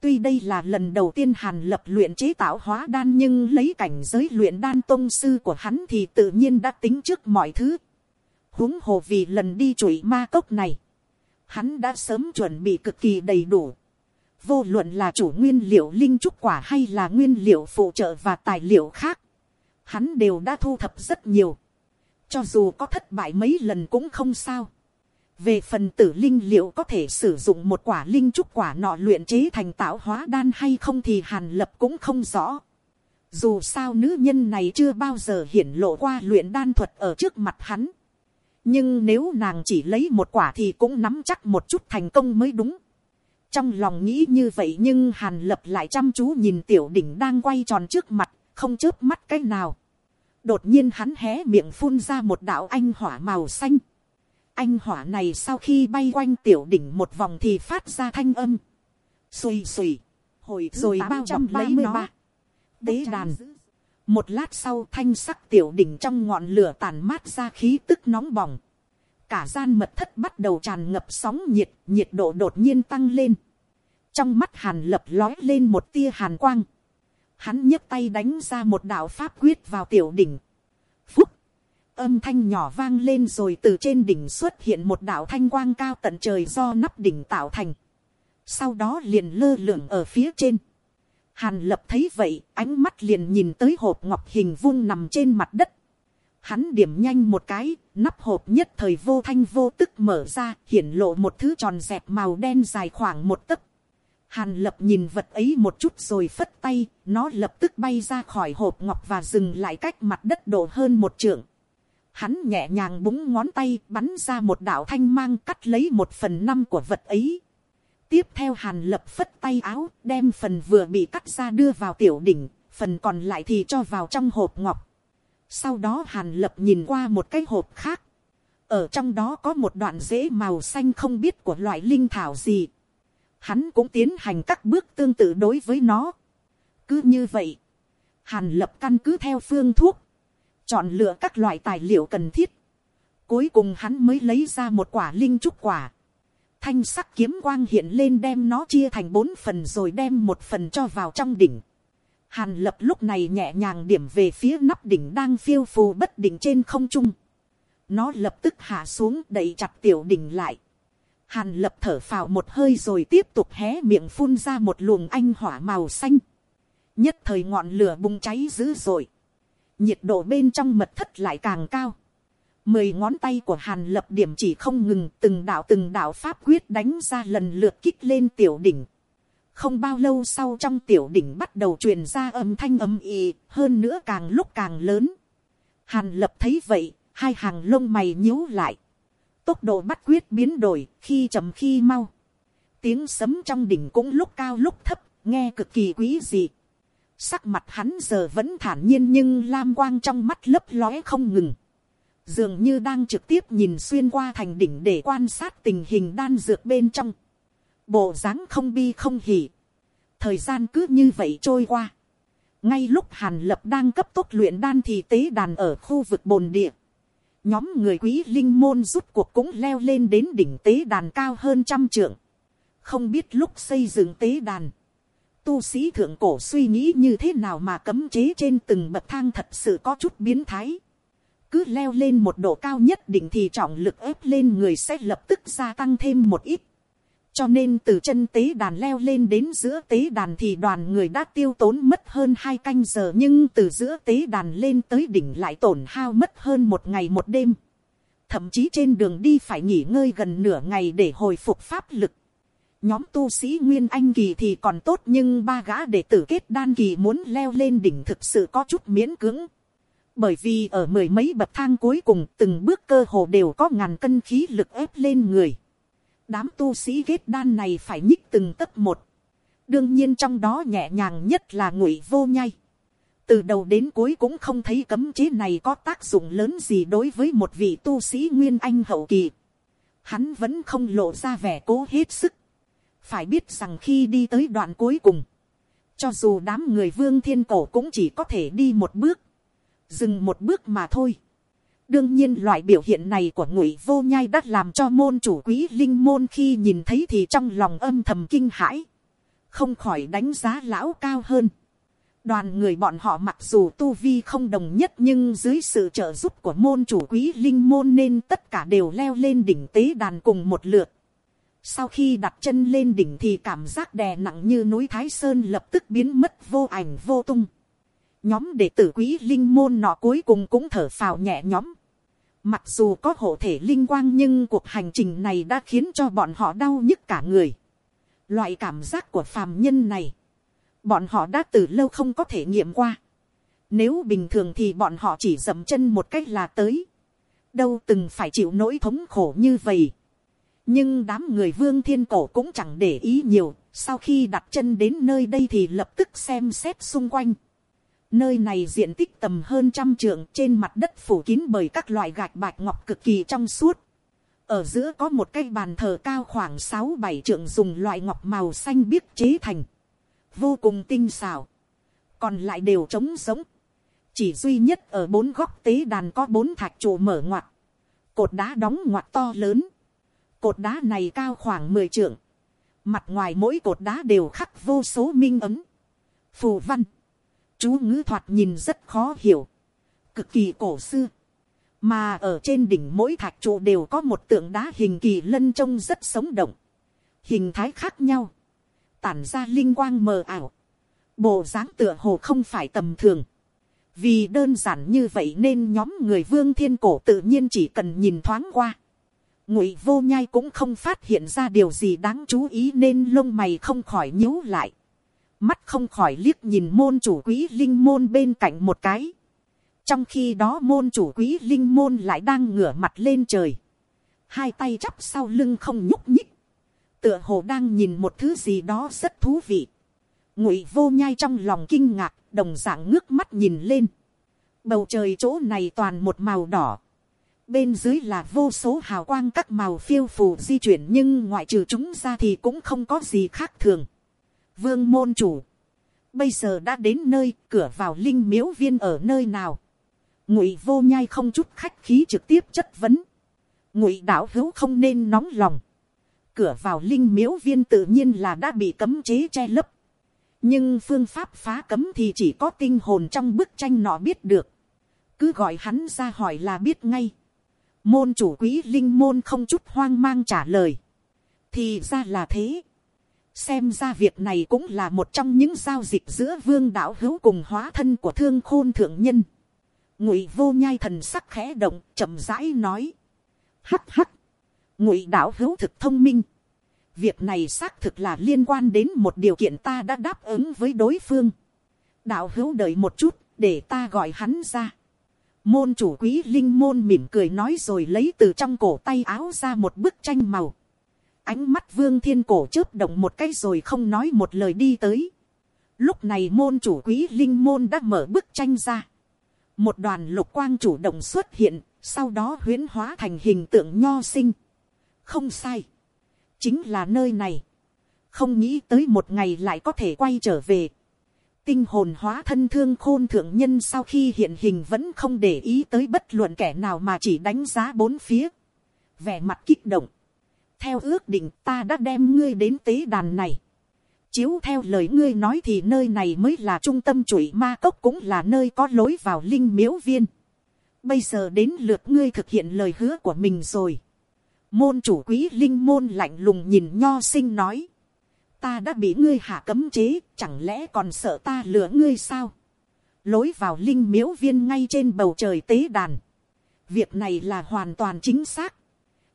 Speaker 1: Tuy đây là lần đầu tiên hàn lập luyện chế tạo hóa đan nhưng lấy cảnh giới luyện đan tông sư của hắn thì tự nhiên đã tính trước mọi thứ. huống hồ vì lần đi chuỗi ma cốc này, hắn đã sớm chuẩn bị cực kỳ đầy đủ vô luận là chủ nguyên liệu linh trúc quả hay là nguyên liệu phụ trợ và tài liệu khác, hắn đều đã thu thập rất nhiều, cho dù có thất bại mấy lần cũng không sao. về phần tử linh liệu có thể sử dụng một quả linh trúc quả nọ luyện chế thành tạo hóa đan hay không thì hàn lập cũng không rõ. dù sao nữ nhân này chưa bao giờ hiển lộ qua luyện đan thuật ở trước mặt hắn. nhưng nếu nàng chỉ lấy một quả thì cũng nắm chắc một chút thành công mới đúng trong lòng nghĩ như vậy nhưng hàn lập lại chăm chú nhìn tiểu đỉnh đang quay tròn trước mặt, không chớp mắt cái nào. đột nhiên hắn hé miệng phun ra một đạo anh hỏa màu xanh. anh hỏa này sau khi bay quanh tiểu đỉnh một vòng thì phát ra thanh âm. xùi xùi, hồi rồi bao trăm lấy nó. tế đàn. một lát sau thanh sắc tiểu đỉnh trong ngọn lửa tàn mát ra khí tức nóng bỏng cả gian mật thất bắt đầu tràn ngập sóng nhiệt, nhiệt độ đột nhiên tăng lên. Trong mắt hàn lập lói lên một tia hàn quang. Hắn nhấc tay đánh ra một đạo pháp quyết vào tiểu đỉnh. Phúc! Âm thanh nhỏ vang lên rồi từ trên đỉnh xuất hiện một đạo thanh quang cao tận trời do nắp đỉnh tạo thành. Sau đó liền lơ lửng ở phía trên. Hàn lập thấy vậy, ánh mắt liền nhìn tới hộp ngọc hình vuông nằm trên mặt đất Hắn điểm nhanh một cái, nắp hộp nhất thời vô thanh vô tức mở ra, hiển lộ một thứ tròn dẹp màu đen dài khoảng một tấc. Hàn lập nhìn vật ấy một chút rồi phất tay, nó lập tức bay ra khỏi hộp ngọc và dừng lại cách mặt đất độ hơn một trượng. Hắn nhẹ nhàng búng ngón tay bắn ra một đạo thanh mang cắt lấy một phần năm của vật ấy. Tiếp theo hàn lập phất tay áo đem phần vừa bị cắt ra đưa vào tiểu đỉnh, phần còn lại thì cho vào trong hộp ngọc sau đó hàn lập nhìn qua một cái hộp khác, ở trong đó có một đoạn rễ màu xanh không biết của loại linh thảo gì, hắn cũng tiến hành các bước tương tự đối với nó. cứ như vậy, hàn lập căn cứ theo phương thuốc, chọn lựa các loại tài liệu cần thiết, cuối cùng hắn mới lấy ra một quả linh trúc quả, thanh sắc kiếm quang hiện lên đem nó chia thành bốn phần rồi đem một phần cho vào trong đỉnh. Hàn lập lúc này nhẹ nhàng điểm về phía nắp đỉnh đang phiêu phù bất định trên không trung. Nó lập tức hạ xuống đẩy chặt tiểu đỉnh lại. Hàn lập thở phào một hơi rồi tiếp tục hé miệng phun ra một luồng anh hỏa màu xanh. Nhất thời ngọn lửa bùng cháy dữ dội. Nhiệt độ bên trong mật thất lại càng cao. Mười ngón tay của hàn lập điểm chỉ không ngừng từng đạo từng đạo pháp quyết đánh ra lần lượt kích lên tiểu đỉnh. Không bao lâu sau trong tiểu đỉnh bắt đầu truyền ra âm thanh âm ì, hơn nữa càng lúc càng lớn. Hàn lập thấy vậy, hai hàng lông mày nhíu lại. Tốc độ bắt quyết biến đổi, khi chậm khi mau. Tiếng sấm trong đỉnh cũng lúc cao lúc thấp, nghe cực kỳ quý dị. Sắc mặt hắn giờ vẫn thản nhiên nhưng lam quang trong mắt lấp lóe không ngừng dường như đang trực tiếp nhìn xuyên qua thành đỉnh để quan sát tình hình đan dược bên trong. Bộ dáng không bi không hỉ. Thời gian cứ như vậy trôi qua. Ngay lúc Hàn Lập đang cấp tốc luyện đan thì tế đàn ở khu vực bồn địa. Nhóm người quý linh môn rút cuộc cũng leo lên đến đỉnh tế đàn cao hơn trăm trượng. Không biết lúc xây dựng tế đàn. Tu sĩ thượng cổ suy nghĩ như thế nào mà cấm chế trên từng bậc thang thật sự có chút biến thái cứ leo lên một độ cao nhất định thì trọng lực ép lên người sẽ lập tức gia tăng thêm một ít cho nên từ chân tế đàn leo lên đến giữa tế đàn thì đoàn người đã tiêu tốn mất hơn hai canh giờ, nhưng từ giữa tế đàn lên tới đỉnh lại tổn hao mất hơn một ngày một đêm. thậm chí trên đường đi phải nghỉ ngơi gần nửa ngày để hồi phục pháp lực. nhóm tu sĩ nguyên anh kỳ thì còn tốt, nhưng ba gã đệ tử kết đan kỳ muốn leo lên đỉnh thực sự có chút miễn cưỡng bởi vì ở mười mấy bậc thang cuối cùng, từng bước cơ hồ đều có ngàn cân khí lực ép lên người đám tu sĩ ghét đan này phải nhích từng tấc một. đương nhiên trong đó nhẹ nhàng nhất là ngụy vô nhai. từ đầu đến cuối cũng không thấy cấm chế này có tác dụng lớn gì đối với một vị tu sĩ nguyên anh hậu kỳ. hắn vẫn không lộ ra vẻ cố hết sức. phải biết rằng khi đi tới đoạn cuối cùng, cho dù đám người vương thiên cổ cũng chỉ có thể đi một bước, dừng một bước mà thôi đương nhiên loại biểu hiện này của ngụy vô nhai đã làm cho môn chủ quý linh môn khi nhìn thấy thì trong lòng âm thầm kinh hãi, không khỏi đánh giá lão cao hơn. đoàn người bọn họ mặc dù tu vi không đồng nhất nhưng dưới sự trợ giúp của môn chủ quý linh môn nên tất cả đều leo lên đỉnh tế đàn cùng một lượt. Sau khi đặt chân lên đỉnh thì cảm giác đè nặng như núi Thái Sơn lập tức biến mất vô ảnh vô tung nhóm đệ tử quý linh môn nọ cuối cùng cũng thở phào nhẹ nhõm. Mặc dù có hộ thể linh quang nhưng cuộc hành trình này đã khiến cho bọn họ đau nhức cả người. Loại cảm giác của phàm nhân này, bọn họ đã từ lâu không có thể nghiệm qua. Nếu bình thường thì bọn họ chỉ dậm chân một cách là tới. Đâu từng phải chịu nỗi thống khổ như vậy. Nhưng đám người vương thiên cổ cũng chẳng để ý nhiều. Sau khi đặt chân đến nơi đây thì lập tức xem xét xung quanh Nơi này diện tích tầm hơn trăm trượng trên mặt đất phủ kín bởi các loại gạch bạch ngọc cực kỳ trong suốt. Ở giữa có một cái bàn thờ cao khoảng sáu bảy trượng dùng loại ngọc màu xanh biếc chế thành. Vô cùng tinh xảo. Còn lại đều trống sống. Chỉ duy nhất ở bốn góc tế đàn có bốn thạch trụ mở ngoặt. Cột đá đóng ngoặt to lớn. Cột đá này cao khoảng mười trượng. Mặt ngoài mỗi cột đá đều khắc vô số minh ấm. Phù văn chú ngữ thoạt nhìn rất khó hiểu, cực kỳ cổ xưa, mà ở trên đỉnh mỗi thạch trụ đều có một tượng đá hình kỳ lân trông rất sống động, hình thái khác nhau, tản ra linh quang mờ ảo, bộ dáng tựa hồ không phải tầm thường, vì đơn giản như vậy nên nhóm người vương thiên cổ tự nhiên chỉ cần nhìn thoáng qua, ngụy vô nhai cũng không phát hiện ra điều gì đáng chú ý nên lông mày không khỏi nhíu lại mắt không khỏi liếc nhìn môn chủ quý linh môn bên cạnh một cái. trong khi đó môn chủ quý linh môn lại đang ngửa mặt lên trời. hai tay chắp sau lưng không nhúc nhích. tựa hồ đang nhìn một thứ gì đó rất thú vị. ngụy vô nhai trong lòng kinh ngạc, đồng dạng ngước mắt nhìn lên. bầu trời chỗ này toàn một màu đỏ, bên dưới là vô số hào quang các màu phiêu phù di chuyển nhưng ngoại trừ chúng ra thì cũng không có gì khác thường. Vương môn chủ, bây giờ đã đến nơi cửa vào linh miếu viên ở nơi nào. ngụy vô nhai không chút khách khí trực tiếp chất vấn. ngụy đạo hữu không nên nóng lòng. cửa vào linh miếu viên tự nhiên là đã bị cấm chế che lấp. nhưng phương pháp phá cấm thì chỉ có tinh hồn trong bức tranh nọ biết được. cứ gọi hắn ra hỏi là biết ngay môn chủ quý linh môn không chút hoang mang trả lời. thì ra là thế xem ra việc này cũng là một trong những giao dịch giữa vương đạo hữu cùng hóa thân của thương khôn thượng nhân. ngụy vô nhai thần sắc khẽ động, chậm rãi nói. hắt hắt. ngụy đạo hữu thực thông minh. việc này xác thực là liên quan đến một điều kiện ta đã đáp ứng với đối phương. đạo hữu đợi một chút, để ta gọi hắn ra Môn chủ quý linh môn mỉm cười nói rồi lấy từ trong cổ tay áo ra một bức tranh màu. Ánh mắt vương thiên cổ chớp động một cái rồi không nói một lời đi tới. Lúc này môn chủ quý linh môn đã mở bức tranh ra. Một đoàn lục quang chủ động xuất hiện, sau đó huyến hóa thành hình tượng nho sinh. Không sai. Chính là nơi này. Không nghĩ tới một ngày lại có thể quay trở về tinh hồn hóa thân thương khôn thượng nhân sau khi hiện hình vẫn không để ý tới bất luận kẻ nào mà chỉ đánh giá bốn phía. Vẻ mặt kích động. Theo ước định ta đã đem ngươi đến tế đàn này. Chiếu theo lời ngươi nói thì nơi này mới là trung tâm chuỗi ma cốc cũng là nơi có lối vào linh miếu viên. Bây giờ đến lượt ngươi thực hiện lời hứa của mình rồi. Môn chủ quý linh môn lạnh lùng nhìn nho sinh nói ta đã bị ngươi hạ cấm chế, chẳng lẽ còn sợ ta lừa ngươi sao. lối vào linh miếu viên ngay trên bầu trời tế đàn. việc này là hoàn toàn chính xác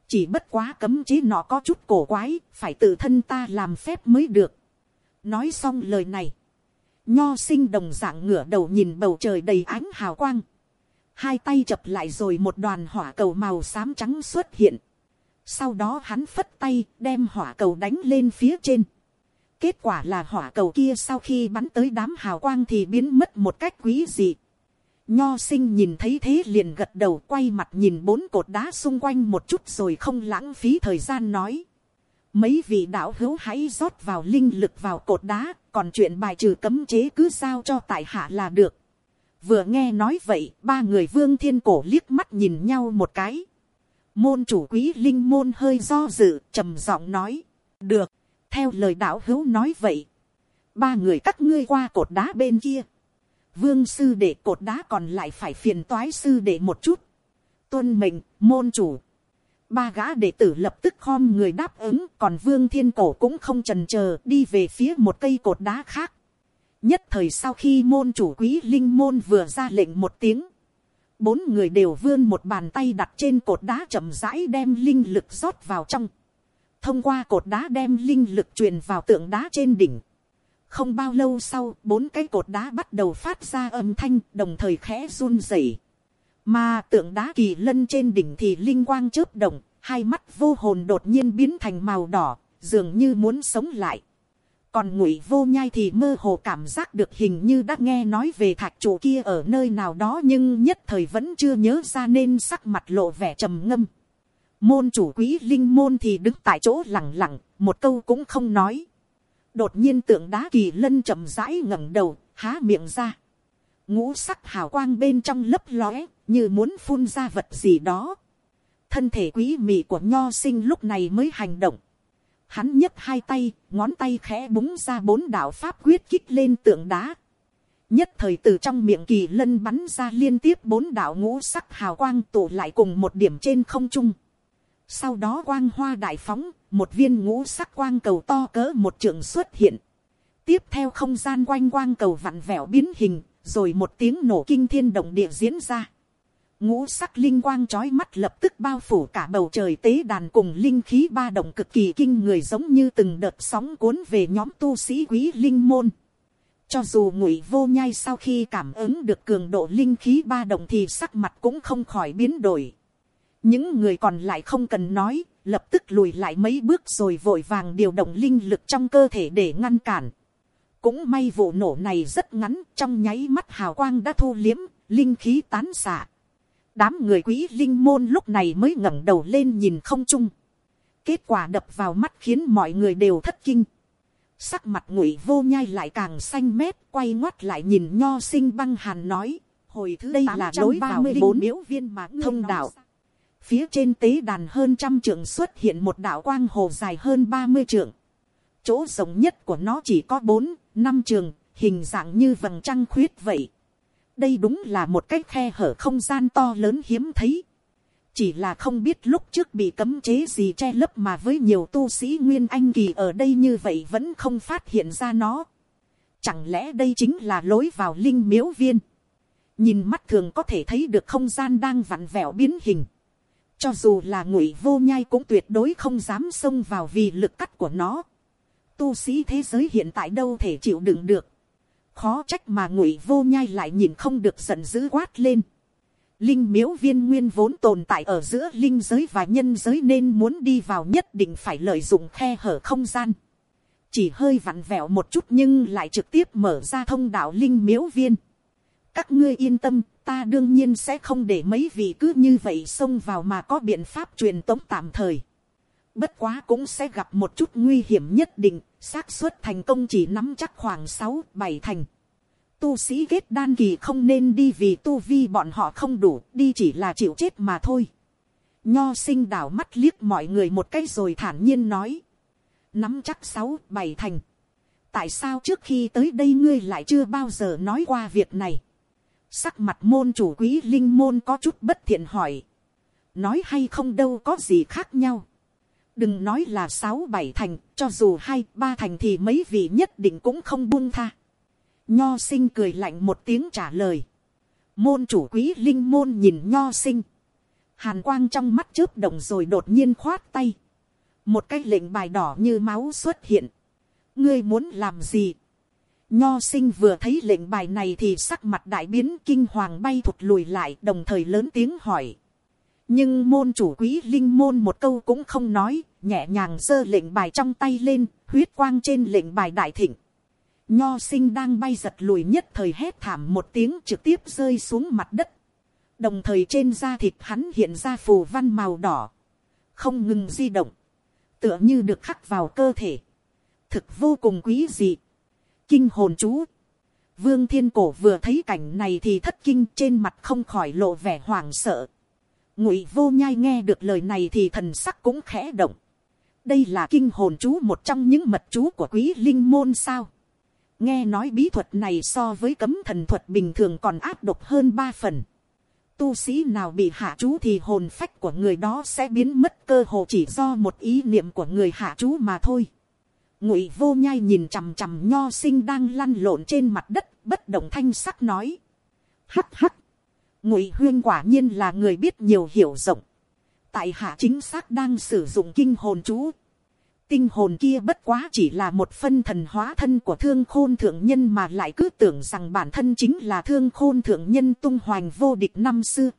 Speaker 1: chỉ bất quá cấm chế nó có chút cổ quái, phải tự thân ta làm phép mới được. nói xong lời này, nho sinh đồng dạng ngửa đầu nhìn bầu trời đầy ánh hào quang. hai tay chập lại rồi một đoàn hỏa cầu màu xám trắng xuất hiện. sau đó hắn phất tay đem hỏa cầu đánh lên phía trên Kết quả là hỏa cầu kia sau khi bắn tới đám hào quang thì biến mất một cách quý dị. Nho sinh nhìn thấy thế liền gật đầu quay mặt nhìn bốn cột đá xung quanh một chút rồi không lãng phí thời gian nói. Mấy vị đạo hữu hãy rót vào linh lực vào cột đá, còn chuyện bài trừ cấm chế cứ sao cho tại hạ là được. Vừa nghe nói vậy, ba người vương thiên cổ liếc mắt nhìn nhau một cái. Môn chủ quý linh môn hơi do dự, trầm giọng nói. Được theo lời đạo hữu nói vậy, ba người các ngươi qua cột đá bên kia, vương sư để cột đá còn lại phải phiền toái sư để một chút, tuân mệnh môn chủ, ba gã đệ tử lập tức khom người đáp ứng còn vương thiên cổ cũng không trần chờ đi về phía một cây cột đá khác. Nhất thời sau khi môn chủ quý linh môn vừa ra lệnh một tiếng bốn người đều vươn một bàn tay đặt trên cột đá chậm rãi đem linh lực rót vào trong. Thông qua cột đá đem linh lực truyền vào tượng đá trên đỉnh không bao lâu sau, bốn cái cột đá bắt đầu phát ra âm thanh, đồng thời khẽ run rẩy. mà tượng đá kỳ lân trên đỉnh thì linh quang chớp động, hai mắt vô hồn đột nhiên biến thành màu đỏ, dường như muốn sống lại. còn ngụy vô nhai thì mơ hồ cảm giác được hình như đã nghe nói về thạch trụ kia ở nơi nào đó nhưng nhất thời vẫn chưa nhớ ra nên sắc mặt lộ vẻ trầm ngâm môn chủ quý linh môn thì đứng tại chỗ lẳng lặng, một câu cũng không nói đột nhiên tượng đá kỳ lân chậm rãi ngẩng đầu, há miệng ra. ngũ sắc hào quang bên trong lấp lóe, như muốn phun ra vật gì đó. thân thể quý mị của nho sinh lúc này mới hành động. hắn nhấc hai tay, ngón tay khẽ búng ra bốn đạo pháp quyết kích lên tượng đá. nhất thời từ trong miệng kỳ lân bắn ra liên tiếp bốn đạo ngũ sắc hào quang tụ lại cùng một điểm trên không trung sau đó quang hoa đại phóng, một viên ngũ sắc quang cầu to cỡ một trường xuất hiện. Tiếp theo không gian quanh quang cầu vặn vẹo biến hình, rồi một tiếng nổ kinh thiên động địa diễn ra. Ngũ sắc linh quang trói mắt lập tức bao phủ cả bầu trời tế đàn cùng linh khí ba động cực kỳ kinh người giống như từng đợt sóng cuốn về nhóm tu sĩ quý linh môn. Cho dù ngụy vô nhai sau khi cảm ứng được cường độ linh khí ba động thì sắc mặt cũng không khỏi biến đổi những người còn lại không cần nói, lập tức lùi lại mấy bước rồi vội vàng điều động linh lực trong cơ thể để ngăn cản. cũng may vụ nổ này rất ngắn trong nháy mắt hào quang đã thu liếm linh khí tán xạ. Đám người quý linh môn lúc này mới ngẩng đầu lên nhìn không trung kết quả đập vào mắt khiến mọi người đều thất kinh. Sắc mặt ngụy vô nhai lại càng xanh mét quay ngoắt lại nhìn nho sinh băng hàn nói hồi thứ đây là lối vào bốn miếu viên mà thông đạo phía trên tế đàn hơn trăm trượng xuất hiện một đạo quang hồ dài hơn ba mươi trượng chỗ rộng nhất của nó chỉ có bốn, năm trường, hình dạng như vầng trăng khuyết vậy đây đúng là một cái khe hở không gian to lớn hiếm thấy chỉ là không biết lúc trước bị cấm chế gì che lấp mà với nhiều tu sĩ nguyên anh kỳ ở đây như vậy vẫn không phát hiện ra nó. Chẳng lẽ đây chính là lối vào linh miếu viên. nhìn mắt thường có thể thấy được không gian đang vặn vẹo biến hình cho dù là ngụy vô nhai cũng tuyệt đối không dám xông vào vì lực cắt của nó. tu sĩ thế giới hiện tại đâu thể chịu đựng được. khó trách mà ngụy vô nhai lại nhìn không được giận dữ quát lên Linh miếu viên nguyên vốn tồn tại ở giữa linh giới và nhân giới nên muốn đi vào nhất định phải lợi dụng khe hở không gian. Chỉ hơi vặn vẹo một chút nhưng lại trực tiếp mở ra thông đạo linh miếu viên. Các ngươi yên tâm, ta đương nhiên sẽ không để mấy vị cứ như vậy xông vào mà có biện pháp truyền tống tạm thời. Bất quá cũng sẽ gặp một chút nguy hiểm nhất định, xác suất thành công chỉ nắm chắc khoảng 6-7 thành tu sĩ kết đan kỳ không nên đi vì tu vi bọn họ không đủ, đi chỉ là chịu chết mà thôi. Nho sinh đảo mắt liếc mọi người một cái rồi thản nhiên nói. Nắm chắc sáu, bảy thành. Tại sao trước khi tới đây ngươi lại chưa bao giờ nói qua việc này? Sắc mặt môn chủ quý linh môn có chút bất thiện hỏi. Nói hay không đâu có gì khác nhau. Đừng nói là sáu bảy thành, cho dù hai ba thành thì mấy vị nhất định cũng không buông tha. Nho sinh cười lạnh một tiếng trả lời. Môn chủ quý linh môn nhìn nho sinh. Hàn quang trong mắt chớp động rồi đột nhiên khoát tay. Một cái lệnh bài đỏ như máu xuất hiện. Ngươi muốn làm gì? Nho sinh vừa thấy lệnh bài này thì sắc mặt đại biến kinh hoàng bay thụt lùi lại đồng thời lớn tiếng hỏi. Nhưng môn chủ quý linh môn một câu cũng không nói, nhẹ nhàng giơ lệnh bài trong tay lên, huyết quang trên lệnh bài đại thịnh. Nho sinh đang bay giật lùi nhất thời hét thảm một tiếng trực tiếp rơi xuống mặt đất. Đồng thời trên da thịt hắn hiện ra phù văn màu đỏ. Không ngừng di động. Tựa như được khắc vào cơ thể. Thực vô cùng quý dị. Kinh hồn chú. Vương thiên cổ vừa thấy cảnh này thì thất kinh trên mặt không khỏi lộ vẻ hoảng sợ. Ngụy vô nhai nghe được lời này thì thần sắc cũng khẽ động. Đây là kinh hồn chú một trong những mật chú của quý linh môn sao nghe nói bí thuật này so với cấm thần thuật bình thường còn áp độc hơn ba phần. Tu sĩ nào bị hạ chú thì hồn phách của người đó sẽ biến mất, cơ hồ chỉ do một ý niệm của người hạ chú mà thôi. Ngụy vô nhai nhìn chằm chằm nho sinh đang lăn lộn trên mặt đất bất động thanh sắc nói. Hắc hắc. Ngụy huyên quả nhiên là người biết nhiều hiểu rộng. Tại hạ chính xác đang sử dụng kinh hồn chú tinh hồn kia bất quá chỉ là một phân thần hóa thân của thương khôn thượng nhân mà lại cứ tưởng rằng bản thân chính là thương khôn thượng nhân tung hoành vô địch năm xưa.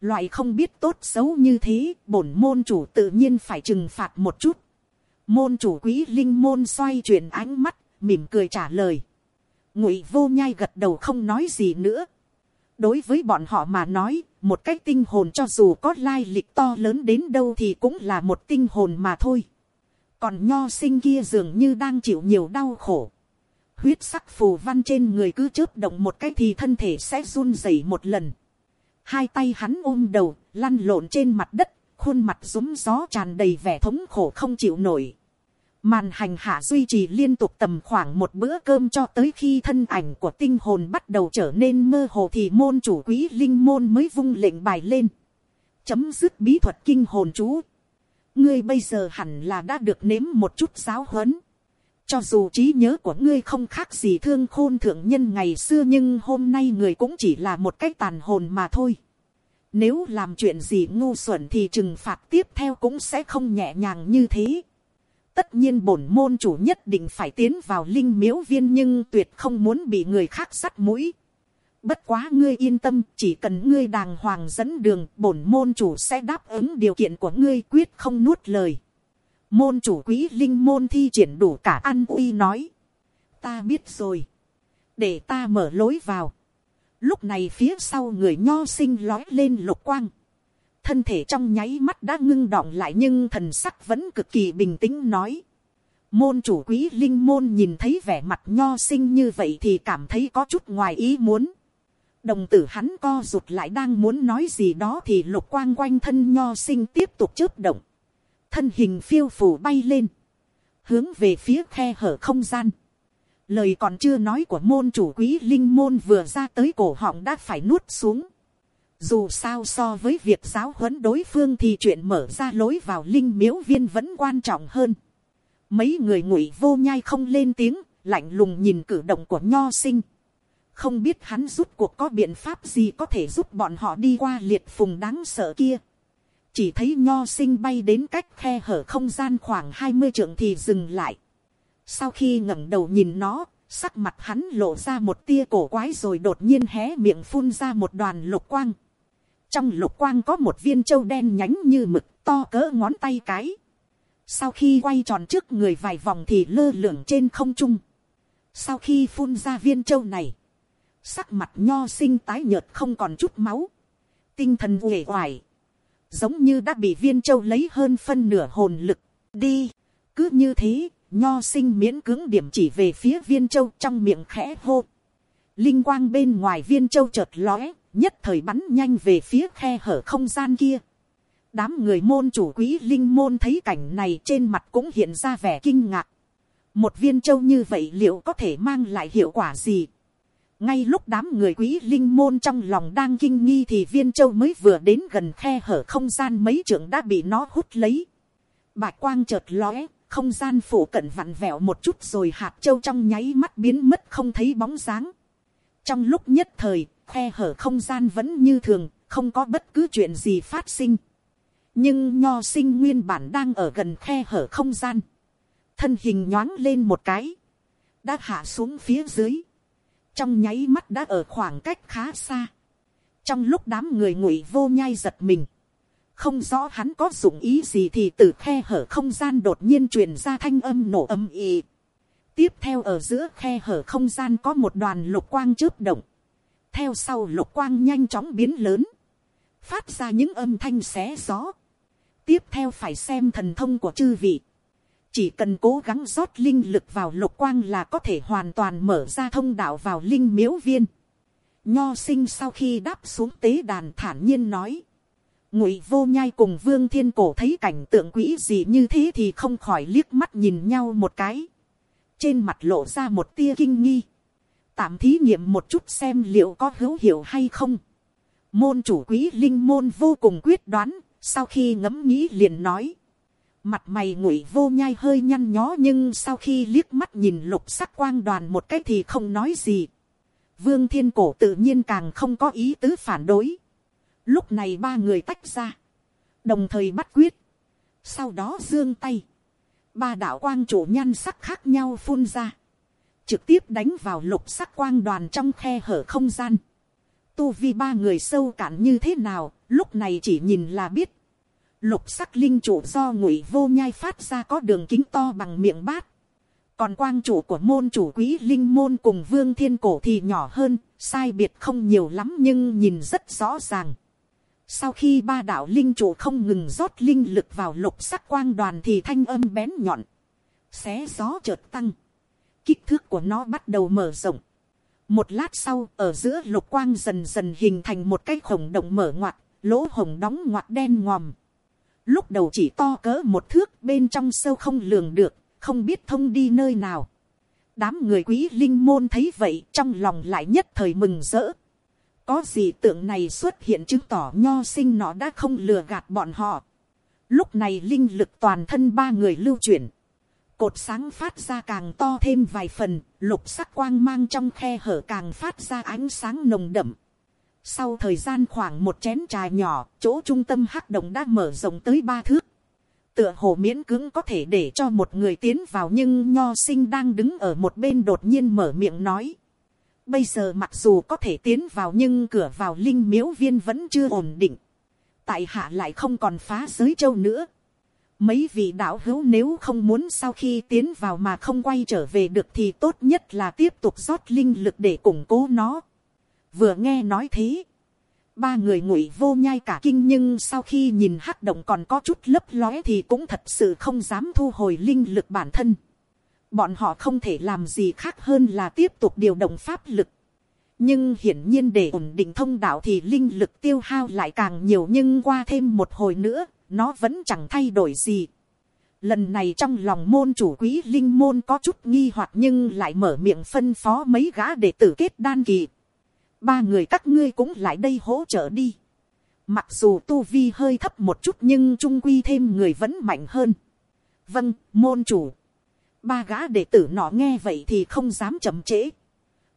Speaker 1: Loại không biết tốt xấu như thế, bổn môn chủ tự nhiên phải trừng phạt một chút. Môn chủ quý linh môn xoay chuyển ánh mắt, mỉm cười trả lời. Ngụy vô nhai gật đầu không nói gì nữa. Đối với bọn họ mà nói, một cái tinh hồn cho dù có lai lịch to lớn đến đâu thì cũng là một tinh hồn mà thôi còn nho sinh kia dường như đang chịu nhiều đau khổ. huyết sắc phù văn trên người cứ chớp động một cái thì thân thể sẽ run rẩy một lần. hai tay hắn ôm đầu, lăn lộn trên mặt đất, khuôn mặt rúm gió tràn đầy vẻ thống khổ không chịu nổi. Màn hành hạ duy trì liên tục tầm khoảng một bữa cơm cho tới khi thân ảnh của tinh hồn bắt đầu trở nên mơ hồ thì môn chủ quý linh môn mới vung lệnh bài lên. Chấm dứt bí thuật kinh hồn chú ngươi bây giờ hẳn là đã được nếm một chút giáo huấn. cho dù trí nhớ của ngươi không khác gì thương khôn thượng nhân ngày xưa nhưng hôm nay người cũng chỉ là một cách tàn hồn mà thôi. nếu làm chuyện gì ngu xuẩn thì trừng phạt tiếp theo cũng sẽ không nhẹ nhàng như thế tất nhiên bổn môn chủ nhất định phải tiến vào linh miếu viên nhưng tuyệt không muốn bị người khác sắt mũi. Bất quá ngươi yên tâm, chỉ cần ngươi đàng hoàng dẫn đường, bổn môn chủ sẽ đáp ứng điều kiện của ngươi quyết không nuốt lời. Môn chủ quý linh môn thi triển đủ cả an uy nói. ta biết rồi, để ta mở lối vào, lúc này phía sau người nho sinh lói lên lục quang, thân thể trong nháy mắt đã ngưng đọng lại nhưng thần sắc vẫn cực kỳ bình tĩnh nói, môn chủ quý linh môn nhìn thấy vẻ mặt nho sinh như vậy thì cảm thấy có chút ngoài ý muốn, đồng tử hắn co rụt lại đang muốn nói gì đó thì lục quang quanh thân nho sinh tiếp tục chớp động, thân hình phiêu phủ bay lên, hướng về phía khe hở không gian. Lời còn chưa nói của môn chủ quý linh môn vừa ra tới cổ họng đã phải nuốt xuống. Dù sao so với việc giáo huấn đối phương thì chuyện mở ra lối vào linh miếu viên vẫn quan trọng hơn. Mấy người ngụy vô nhai không lên tiếng, lạnh lùng nhìn cử động của nho sinh. Không biết hắn rút cuộc có biện pháp gì có thể giúp bọn họ đi qua liệt phùng đáng sợ kia chỉ thấy nho sinh bay đến cách khe hở không gian khoảng hai mươi trượng thì dừng lại. Sau khi ngẩng đầu nhìn nó, sắc mặt hắn lộ ra một tia cổ quái rồi đột nhiên hé miệng phun ra một đoàn lục quang. Trong lục quang có một viên châu đen nhánh như mực to cỡ ngón tay cái. Sau khi quay tròn trước người vài vòng thì lơ lửng trên không trung. Sau khi phun ra viên châu này, sắc mặt nho sinh tái nhợt không còn chút máu. Tinh thần uể oải giống như đã bị viên châu lấy hơn phân nửa hồn lực, đi, cứ như thế, nho sinh miễn cưỡng điểm chỉ về phía viên châu trong miệng khẽ hô. Linh quang bên ngoài viên châu chợt lóe, nhất thời bắn nhanh về phía khe hở không gian kia. Đám người môn chủ quý linh môn thấy cảnh này trên mặt cũng hiện ra vẻ kinh ngạc. Một viên châu như vậy liệu có thể mang lại hiệu quả gì? ngay lúc đám người quý linh môn trong lòng đang kinh nghi thì viên châu mới vừa đến gần khe hở không gian mấy trưởng đã bị nó hút lấy. bạch quang chợt lóe, không gian phủ cận vặn vẹo một chút rồi hạt châu trong nháy mắt biến mất không thấy bóng dáng. trong lúc nhất thời, khe hở không gian vẫn như thường, không có bất cứ chuyện gì phát sinh. nhưng nho sinh nguyên bản đang ở gần khe hở không gian. thân hình nhoáng lên một cái, đã hạ xuống phía dưới trong nháy mắt đã ở khoảng cách khá xa. trong lúc đám người ngụy vô nhai giật mình, không rõ hắn có dụng ý gì thì từ khe hở không gian đột nhiên truyền ra thanh âm nổ âm ì. tiếp theo ở giữa khe hở không gian có một đoàn lục quang chớp động theo sau lục quang nhanh chóng biến lớn, phát ra những âm thanh xé gió. tiếp theo phải xem thần thông của chư vị chỉ cần cố gắng rót linh lực vào lục quang là có thể hoàn toàn mở ra thông đạo vào linh miếu viên. Nho sinh sau khi đáp xuống tế đàn thản nhiên nói. Ngụy vô nhai cùng vương thiên cổ thấy cảnh tượng quỹ gì như thế thì không khỏi liếc mắt nhìn nhau một cái. Trên mặt lộ ra một tia kinh nghi. Tạm thí nghiệm một chút xem liệu có hữu hiệu hay không. Môn chủ quý linh môn vô cùng quyết đoán, sau khi ngẫm nghĩ liền nói Mặt mày ngụy vô nhai hơi nhăn nhó nhưng sau khi liếc mắt nhìn lục sắc quang đoàn một cách thì không nói gì. Vương thiên cổ tự nhiên càng không có ý tứ phản đối. Lúc này ba người tách ra. Đồng thời bắt quyết. Sau đó dương tay. Ba đạo quang chủ nhan sắc khác nhau phun ra. Trực tiếp đánh vào lục sắc quang đoàn trong khe hở không gian. Tu vi ba người sâu cạn như thế nào, lúc này chỉ nhìn là biết lục sắc linh chủ do ngụy vô nhai phát ra có đường kính to bằng miệng bát. còn quang chủ của môn chủ quý linh môn cùng vương thiên cổ thì nhỏ hơn, sai biệt không nhiều lắm nhưng nhìn rất rõ ràng. sau khi ba đạo linh chủ không ngừng rót linh lực vào lục sắc quang đoàn thì thanh âm bén nhọn, xé gió chợt tăng, kích thước của nó bắt đầu mở rộng. một lát sau ở giữa lục quang dần dần hình thành một cái khổng động mở ngoặt, lỗ hồng đóng ngoặt đen ngòm lúc đầu chỉ to cỡ một thước bên trong sâu không lường được, không biết thông đi nơi nào. đám người quý linh môn thấy vậy trong lòng lại nhất thời mừng rỡ. có gì tượng này xuất hiện chứng tỏ nho sinh nó đã không lừa gạt bọn họ. lúc này linh lực toàn thân ba người lưu chuyển cột sáng phát ra càng to thêm vài phần, lục sắc quang mang trong khe hở càng phát ra ánh sáng nồng đậm sau thời gian khoảng một chén trà nhỏ, chỗ trung tâm hắc động đã mở rộng tới ba thước. Tựa hồ miễn cứng có thể để cho một người tiến vào nhưng nho sinh đang đứng ở một bên đột nhiên mở miệng nói. Bây giờ mặc dù có thể tiến vào nhưng cửa vào linh miếu viên vẫn chưa ổn định. Tại hạ lại không còn phá giới châu nữa. Mấy vị đạo hữu nếu không muốn sau khi tiến vào mà không quay trở về được thì tốt nhất là tiếp tục rót linh lực để củng cố nó. Vừa nghe nói thế. Ba người ngụy vô nhai cả kinh nhưng sau khi nhìn hắc động còn có chút lấp lóe thì cũng thật sự không dám thu hồi linh lực bản thân. Bọn họ không thể làm gì khác hơn là tiếp tục điều động pháp lực. Nhưng hiển nhiên để ổn định thông đạo thì linh lực tiêu hao lại càng nhiều nhưng qua thêm một hồi nữa nó vẫn chẳng thay đổi gì. Lần này trong lòng môn chủ quý linh môn có chút nghi hoặc nhưng lại mở miệng phân phó mấy gã để tử kết đan kỳ. Ba người các ngươi cũng lại đây hỗ trợ đi. Mặc dù tu vi hơi thấp một chút nhưng trung quy thêm người vẫn mạnh hơn. Vâng, môn chủ. Ba gã đệ tử nọ nghe vậy thì không dám chậm trễ.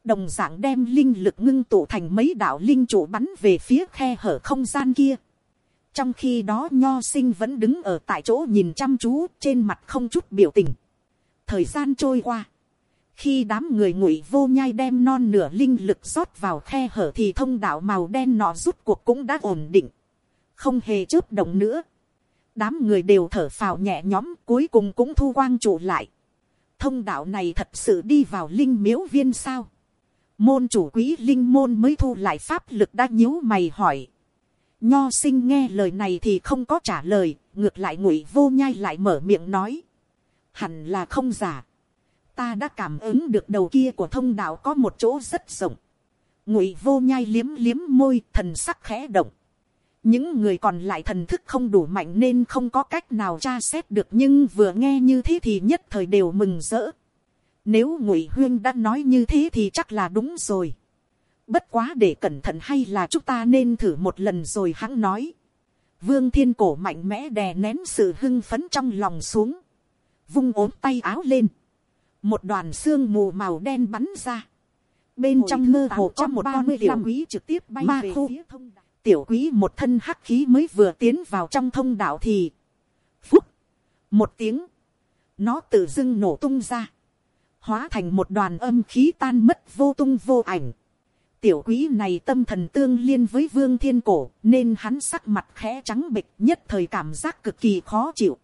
Speaker 1: Đồng dạng đem linh lực ngưng tụ thành mấy đạo linh chủ bắn về phía khe hở không gian kia. Trong khi đó nho sinh vẫn đứng ở tại chỗ nhìn chăm chú trên mặt không chút biểu tình. Thời gian trôi qua. Khi đám người ngụy vô nhai đem non nửa linh lực rót vào khe hở thì thông đạo màu đen nọ rút cuộc cũng đã ổn định. Không hề chớp động nữa. Đám người đều thở phào nhẹ nhõm, cuối cùng cũng thu quang trụ lại. Thông đạo này thật sự đi vào linh miếu viên sao. Môn chủ quý linh môn mới thu lại pháp lực đã nhíu mày hỏi. Nho sinh nghe lời này thì không có trả lời, ngược lại ngụy vô nhai lại mở miệng nói. Hẳn là không giả. Ta đã cảm ứng được đầu kia của thông đạo có một chỗ rất rộng. Ngụy vô nhai liếm liếm môi, thần sắc khẽ động. Những người còn lại thần thức không đủ mạnh nên không có cách nào tra xét được nhưng vừa nghe như thế thì nhất thời đều mừng rỡ. Nếu ngụy huyên đã nói như thế thì chắc là đúng rồi. Bất quá để cẩn thận hay là chúng ta nên thử một lần rồi hắn nói. Vương thiên cổ mạnh mẽ đè nén sự hưng phấn trong lòng xuống. Vung ốm tay áo lên. Một đoàn xương mù màu đen bắn ra. Bên Hồi trong mơ hồ có một con tiểu quý trực tiếp bay ma về khu. phía thông đạo. Tiểu quý một thân hắc khí mới vừa tiến vào trong thông đạo thì. Phúc. Một tiếng. Nó tự dưng nổ tung ra. Hóa thành một đoàn âm khí tan mất vô tung vô ảnh Tiểu quý này tâm thần tương liên với vương thiên cổ, nên hắn sắc mặt khẽ trắng bịch nhất thời cảm giác cực kỳ khó chịu.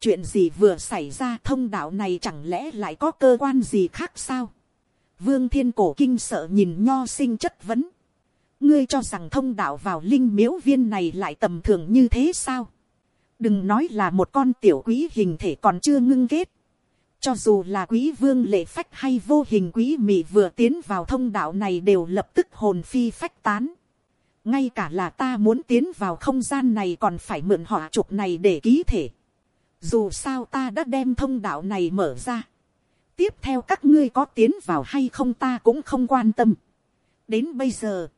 Speaker 1: Chuyện gì vừa xảy ra thông đạo này chẳng lẽ lại có cơ quan gì khác sao? Vương thiên cổ kinh sợ nhìn nho sinh chất vấn. Ngươi cho rằng thông đạo vào linh miếu viên này lại tầm thường như thế sao? Đừng nói là một con tiểu quý hình thể còn chưa ngưng kết. Cho dù là quý vương lệ phách hay vô hình quý mị vừa tiến vào thông đạo này đều lập tức hồn phi phách tán. Ngay cả là ta muốn tiến vào không gian này còn phải mượn họa chụp này để ký thể. Dù sao ta đã đem thông đạo này mở ra. Tiếp theo các ngươi có tiến vào hay không ta cũng không quan tâm. Đến bây giờ,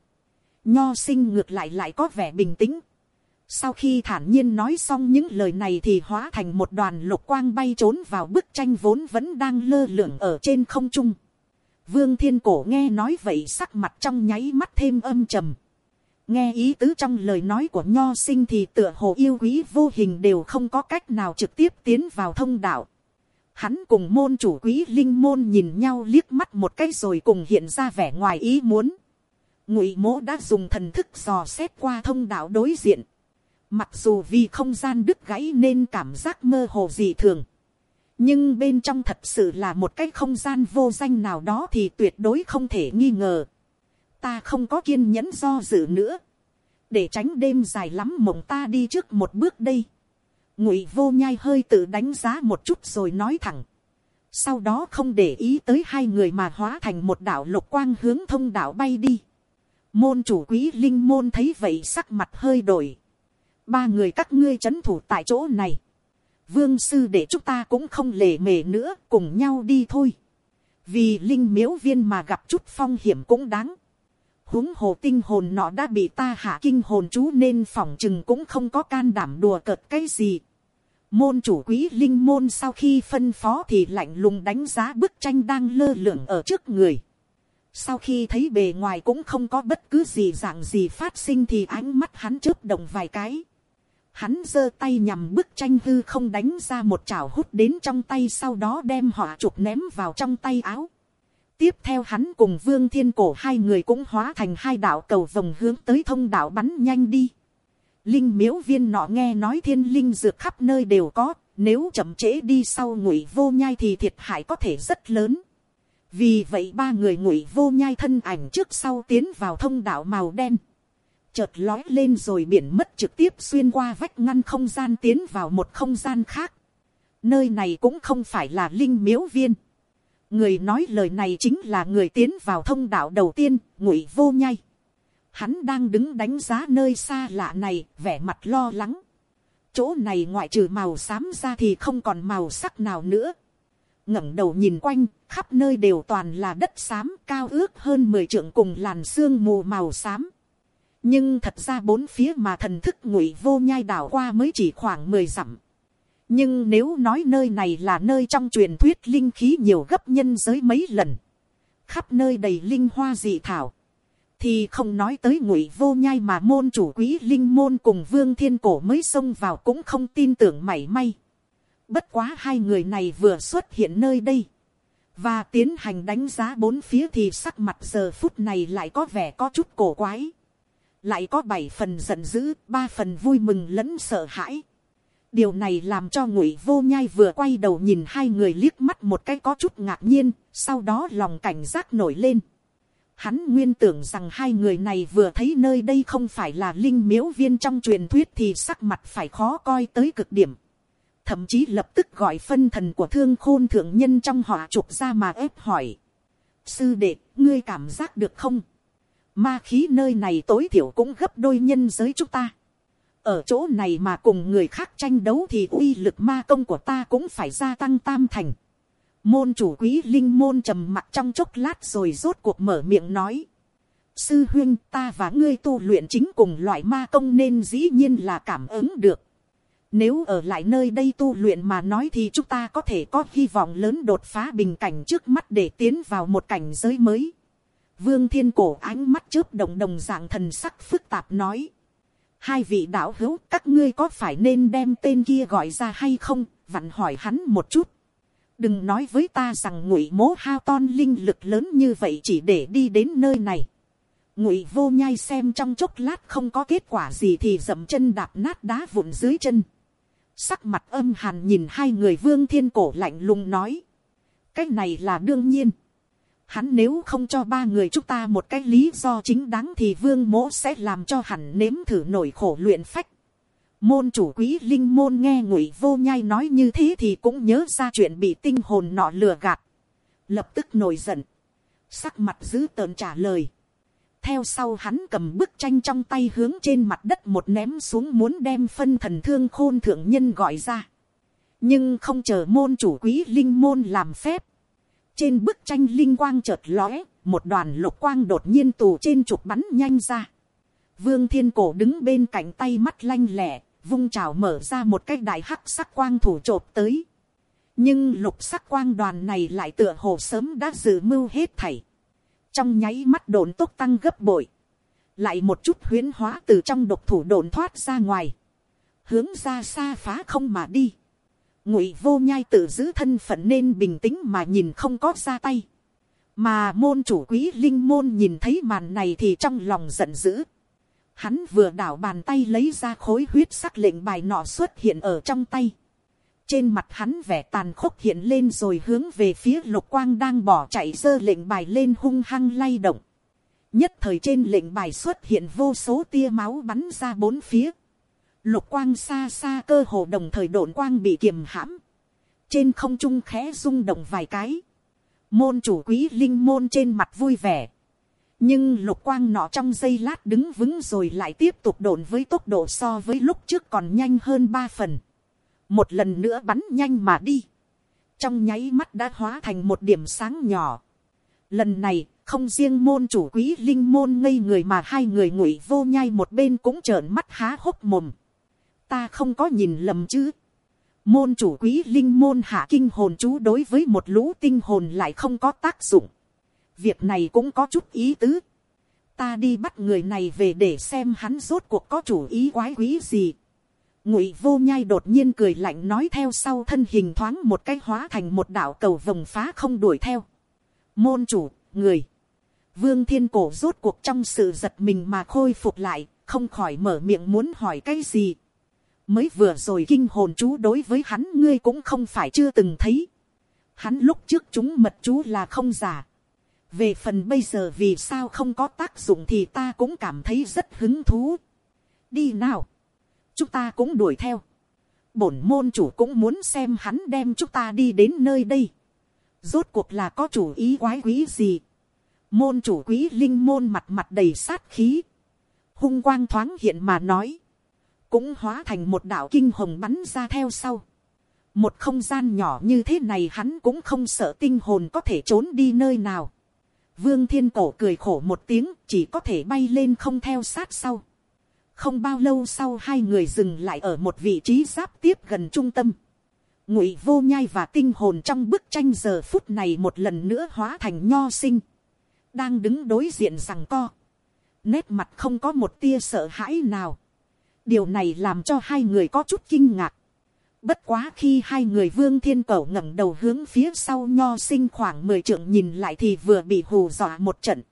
Speaker 1: nho sinh ngược lại lại có vẻ bình tĩnh. Sau khi thản nhiên nói xong những lời này thì hóa thành một đoàn lục quang bay trốn vào bức tranh vốn vẫn đang lơ lửng ở trên không trung. Vương thiên cổ nghe nói vậy sắc mặt trong nháy mắt thêm âm trầm. Nghe ý tứ trong lời nói của nho sinh thì tựa hồ yêu quý vô hình đều không có cách nào trực tiếp tiến vào thông đạo. Hắn cùng môn chủ quý linh môn nhìn nhau liếc mắt một cái rồi cùng hiện ra vẻ ngoài ý muốn. Ngụy mỗ đã dùng thần thức dò xét qua thông đạo đối diện Mặc dù vì không gian đứt gãy nên cảm giác mơ hồ dị thường. Nhưng bên trong thật sự là một cái không gian vô danh nào đó thì tuyệt đối không thể nghi ngờ. Ta không có kiên nhẫn do dự nữa. Để tránh đêm dài lắm mộng ta đi trước một bước đây. Ngụy vô nhai hơi tự đánh giá một chút rồi nói thẳng. Sau đó không để ý tới hai người mà hóa thành một đạo lục quang hướng thông đạo bay đi. Môn chủ quý linh môn thấy vậy sắc mặt hơi đổi ba người các ngươi c h ấ n thủ tại chỗ này, vương sư để chúng ta cũng không lề mề nữa cùng nhau đi thôi, vì linh miếu viên mà gặp chút phong hiểm cũng đáng, huống hồ tinh hồn nọ đã bị ta hạ kinh hồn chú nên phỏng chừng cũng không có can đảm đùa cợt cái gì. Môn chủ quý linh môn sau khi phân phó thì lạnh lùng đánh giá bức tranh đang lơ lửng ở trước người. Sau khi thấy bề ngoài cũng không có bất cứ gì dạng gì phát sinh thì ánh mắt hắn chớp động vài cái. Hắn giơ tay nhằm bức tranh hư không đánh ra một chảo hút đến trong tay sau đó đem họa trục ném vào trong tay áo. Tiếp theo hắn cùng vương thiên cổ hai người cũng hóa thành hai đạo cầu vòng hướng tới thông đạo bắn nhanh đi. linh miếu viên nọ nghe nói thiên linh dược khắp nơi đều có, nếu chậm trễ đi sau ngụy vô nhai thì thiệt hại có thể rất lớn. vì vậy ba người ngụy vô nhai thân ảnh trước sau tiến vào thông đạo màu đen chợt lói lên rồi biển mất trực tiếp xuyên qua vách ngăn không gian tiến vào một không gian khác. nơi này cũng không phải là linh miếu viên. người nói lời này chính là người tiến vào thông đạo đầu tiên, ngụy vô nhai Hắn đang đứng đánh giá nơi xa lạ này, vẻ mặt lo lắng. Chỗ này ngoại trừ màu xám ra thì không còn màu sắc nào nữa. ngẩng đầu nhìn quanh, khắp nơi đều toàn là đất xám cao ước hơn mười trượng cùng làn sương mù màu xám. Nhưng thật ra bốn phía mà thần thức ngụy vô nhai đảo qua mới chỉ khoảng mười dặm. Nhưng nếu nói nơi này là nơi trong truyền thuyết linh khí nhiều gấp nhân giới mấy lần. Khắp nơi đầy linh hoa dị thảo, thì không nói tới ngụy vô nhai mà môn chủ quý linh môn cùng vương thiên cổ mới xông vào cũng không tin tưởng mảy may. Bất quá hai người này vừa xuất hiện nơi đây. Và tiến hành đánh giá bốn phía thì sắc mặt giờ phút này lại có vẻ có chút cổ quái. Lại có bảy phần giận dữ, ba phần vui mừng lẫn sợ hãi. Điều này làm cho ngụy vô nhai vừa quay đầu nhìn hai người liếc mắt một cái có chút ngạc nhiên, sau đó lòng cảnh giác nổi lên. Hắn nguyên tưởng rằng hai người này vừa thấy nơi đây không phải là linh miếu viên trong truyền thuyết thì sắc mặt phải khó coi tới cực điểm. Thậm chí lập tức gọi phân thần của thương khôn thượng nhân trong họ trục ra mà ép hỏi. Sư đệ, ngươi cảm giác được không? Ma khí nơi này tối thiểu cũng gấp đôi nhân giới chúng ta. Ở chỗ này mà cùng người khác tranh đấu thì uy lực ma công của ta cũng phải gia tăng tam thành Môn chủ quý linh môn trầm mặt trong chốc lát rồi rốt cuộc mở miệng nói. Sư huyên ta và ngươi tu luyện chính cùng loại ma công nên dĩ nhiên là cảm ứng được. Nếu ở lại nơi đây tu luyện mà nói thì chúng ta có thể có hy vọng lớn đột phá bình cảnh trước mắt để tiến vào một cảnh giới mới. Vương thiên cổ ánh mắt chớp đồng đồng dạng thần sắc phức tạp nói. Hai vị đạo hữu, các ngươi có phải nên đem tên kia gọi ra hay không? Vặn hỏi hắn một chút đừng nói với ta rằng ngụy mố hao ton linh lực lớn như vậy chỉ để đi đến nơi này. ngụy vô nhai xem trong chốc lát không có kết quả gì thì dậm chân đạp nát đá vụn dưới chân. sắc mặt âm hàn nhìn hai người vương thiên cổ lạnh lùng nói. cái này là đương nhiên hắn nếu không cho ba người chúng ta một cái lý do chính đáng thì vương mỗ sẽ làm cho hẳn nếm thử nổi khổ luyện phách Môn chủ quý linh môn nghe ngụy vô nhai nói như thế thì cũng nhớ ra chuyện bị tinh hồn nọ lừa gạt. Lập tức nổi giận. Sắc mặt dữ tờn trả lời. Theo sau hắn cầm bức tranh trong tay hướng trên mặt đất một ném xuống muốn đem phân thần thương khôn thượng nhân gọi ra. Nhưng không chờ môn chủ quý linh môn làm phép. Trên bức tranh linh quang chợt lóe, một đoàn lục quang đột nhiên tù trên trục bắn nhanh ra. Vương thiên cổ đứng bên cạnh tay mắt lanh lẹ, vung trào mở ra một cái đại hắc sắc quang thủ trộp tới. nhưng lục sắc quang đoàn này lại tựa hồ sớm đã dự mưu hết thảy. trong nháy mắt đồn tốc tăng gấp bội. lại một chút huyến hóa từ trong độc thủ đồn thoát ra ngoài. hướng ra xa phá không mà đi ngụy vô nhai tự giữ thân phận nên bình tĩnh mà nhìn không có ra tay. mà môn chủ quý linh môn nhìn thấy màn này thì trong lòng giận dữ Hắn vừa đảo bàn tay lấy ra khối huyết sắc lệnh bài nọ xuất hiện ở trong tay. Trên mặt hắn vẻ tàn khốc hiện lên rồi hướng về phía lục quang đang bỏ chạy dơ lệnh bài lên hung hăng lay động. Nhất thời trên lệnh bài xuất hiện vô số tia máu bắn ra bốn phía. Lục quang xa xa cơ hồ đồng thời độn quang bị kiềm hãm. Trên không trung khẽ rung động vài cái. Môn chủ quý linh môn trên mặt vui vẻ nhưng lục quang nọ trong giây lát đứng vững rồi lại tiếp tục đồn với tốc độ so với lúc trước còn nhanh hơn ba phần. một lần nữa bắn nhanh mà đi. trong nháy mắt đã hóa thành một điểm sáng nhỏ. lần này, không riêng môn chủ quý linh môn ngây người mà hai người ngụy vô nhai một bên cũng trợn mắt há hốc mồm ta không có nhìn lầm chứ. môn chủ quý linh môn hạ kinh hồn chú đối với một lũ tinh hồn lại không có tác dụng việc này cũng có chút ý tứ. ta đi bắt người này về để xem hắn rốt cuộc có chủ ý quái quý gì. ngụy vô nhai đột nhiên cười lạnh nói theo sau thân hình thoáng một cái hóa thành một đạo cầu vồng phá không đuổi theo. môn chủ, người. vương thiên cổ rốt cuộc trong sự giật mình mà khôi phục lại, không khỏi mở miệng muốn hỏi cái gì mới vừa rồi kinh hồn chú đối với hắn ngươi cũng không phải chưa từng thấy. hắn lúc trước chúng mật chú là không giả. về phần bây giờ vì sao không có tác dụng thì ta cũng cảm thấy rất hứng thú. đi nào. chúng ta cũng đuổi theo. bổn môn chủ cũng muốn xem hắn đem chúng ta đi đến nơi đây. rốt cuộc là có chủ ý quái quý gì. môn chủ quý linh môn mặt mặt đầy sát khí hung quang thoáng hiện mà nói, cũng hóa thành một đạo kinh hồng bắn ra theo sau. một không gian nhỏ như thế này hắn cũng không sợ tinh hồn có thể trốn đi nơi nào. vương thiên cổ cười khổ một tiếng, chỉ có thể bay lên không theo sát sau. không bao lâu sau hai người dừng lại ở một vị trí giáp tiếp gần trung tâm. ngụy vô nhai và tinh hồn trong bức tranh giờ phút này một lần nữa hóa thành nho sinh. đang đứng đối diện rằng co nét mặt không có một tia sợ hãi nào điều này làm cho hai người có chút kinh ngạc. bất quá khi hai người vương thiên cầu ngẩng đầu hướng phía sau nho sinh khoảng mười trượng nhìn lại thì vừa bị hù dọa một trận.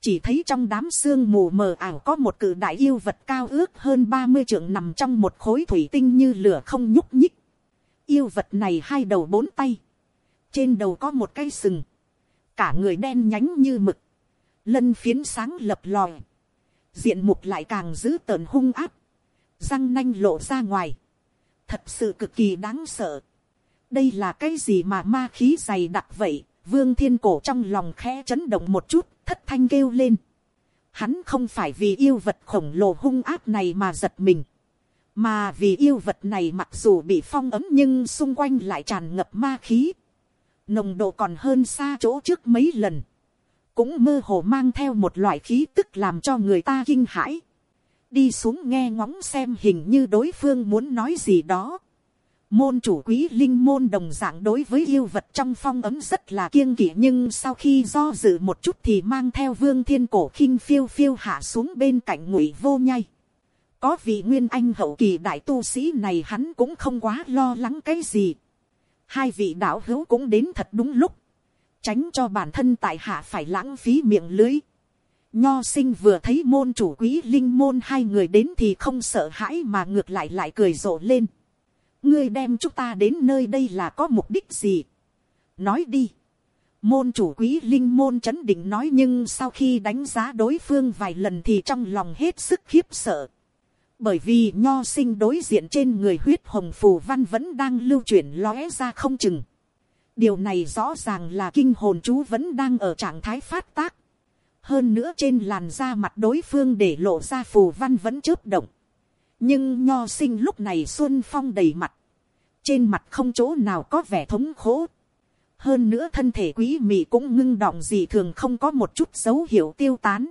Speaker 1: chỉ thấy trong đám sương mù mờ ảo có một cự đại yêu vật cao ước hơn ba mươi trượng nằm trong một khối thủy tinh như lửa không nhúc nhích. yêu vật này hai đầu bốn tay. trên đầu có một cây sừng. cả người đen nhánh như mực lân phiến sáng lập lòi, diện mục lại càng dữ tợn hung áp, răng nanh lộ ra ngoài, thật sự cực kỳ đáng sợ. đây là cái gì mà ma khí dày đặc vậy, vương thiên cổ trong lòng khẽ chấn động một chút, thất thanh kêu lên. Hắn không phải vì yêu vật khổng lồ hung áp này mà giật mình, mà vì yêu vật này mặc dù bị phong ấm nhưng xung quanh lại tràn ngập ma khí, nồng độ còn hơn xa chỗ trước mấy lần cũng mơ hồ mang theo một loại khí tức làm cho người ta kinh hãi đi xuống nghe ngóng xem hình như đối phương muốn nói gì đó. môn chủ quý linh môn đồng dạng đối với yêu vật trong phong ấm rất là kiêng kỵ nhưng sau khi do dự một chút thì mang theo vương thiên cổ khinh phiêu phiêu hạ xuống bên cạnh ngụy vô nhai. có vị nguyên anh hậu kỳ đại tu sĩ này hắn cũng không quá lo lắng cái gì. hai vị đạo hữu cũng đến thật đúng lúc tránh cho bản thân tại hạ phải lãng phí miệng lưới. Nho sinh vừa thấy môn chủ quý linh môn hai người đến thì không sợ hãi mà ngược lại lại cười rộ lên. Ngươi đem chúng ta đến nơi đây là có mục đích gì? Nói đi. Môn chủ quý linh môn chấn định nói nhưng sau khi đánh giá đối phương vài lần thì trong lòng hết sức khiếp sợ. Bởi vì nho sinh đối diện trên người huyết hồng phù văn vẫn đang lưu chuyển lóe ra không chừng điều này rõ ràng là kinh hồn chú vẫn đang ở trạng thái phát tác hơn nữa trên làn da mặt đối phương để lộ ra phù văn vẫn chớp động. nhưng nho sinh lúc này xuân phong đầy mặt. trên mặt không chỗ nào có vẻ thống khổ. hơn nữa thân thể quý mị cũng ngưng đọng gì thường không có một chút dấu hiệu tiêu tán.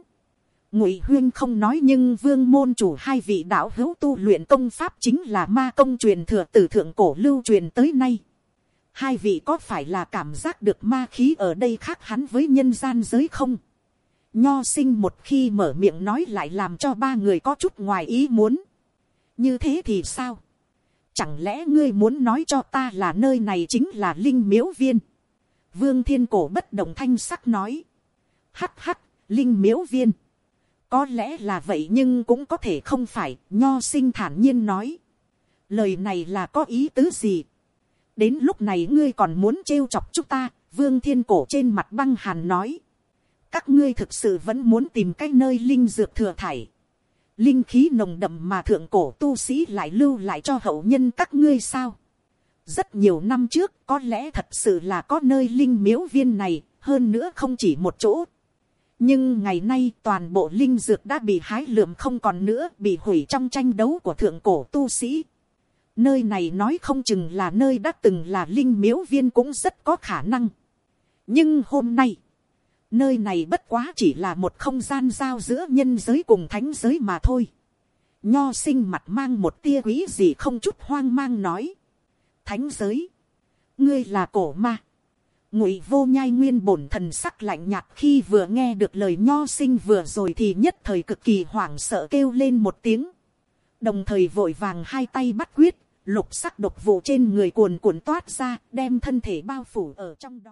Speaker 1: ngụy huyên không nói nhưng vương môn chủ hai vị đạo hữu tu luyện công pháp chính là ma công truyền thừa từ thượng cổ lưu truyền tới nay hai vị có phải là cảm giác được ma khí ở đây khác hắn với nhân gian giới không? Nho sinh một khi mở miệng nói lại làm cho ba người có chút ngoài ý muốn. Như thế thì sao? Chẳng lẽ ngươi muốn nói cho ta là nơi này chính là linh miếu viên? Vương thiên cổ bất động thanh sắc nói. Hắc hắc, linh miếu viên. Có lẽ là vậy nhưng cũng có thể không phải, nho sinh thản nhiên nói. Lời này là có ý tứ gì? đến lúc này ngươi còn muốn trêu chọc chúng ta, vương thiên cổ trên mặt băng hàn nói các ngươi thực sự vẫn muốn tìm cái nơi linh dược thừa thải. linh khí nồng đậm mà thượng cổ tu sĩ lại lưu lại cho hậu nhân các ngươi sao. rất nhiều năm trước có lẽ thật sự là có nơi linh miếu viên này, hơn nữa không chỉ một chỗ. nhưng ngày nay toàn bộ linh dược đã bị hái lượm không còn nữa bị hủy trong tranh đấu của thượng cổ tu sĩ Nơi này nói không chừng là nơi đã từng là linh miếu viên cũng rất có khả năng. Nhưng hôm nay, nơi này bất quá chỉ là một không gian giao giữa nhân giới cùng thánh giới mà thôi. Nho sinh mặt mang một tia quý gì không chút hoang mang nói. Thánh giới, ngươi là cổ ma. Ngụy vô nhai nguyên bổn thần sắc lạnh nhạt khi vừa nghe được lời nho sinh vừa rồi thì nhất thời cực kỳ hoảng sợ kêu lên một tiếng. Đồng thời vội vàng hai tay bắt quyết lục sắc độc vụ trên người cuồn cuộn toát ra, đem thân thể bao phủ ở trong đó.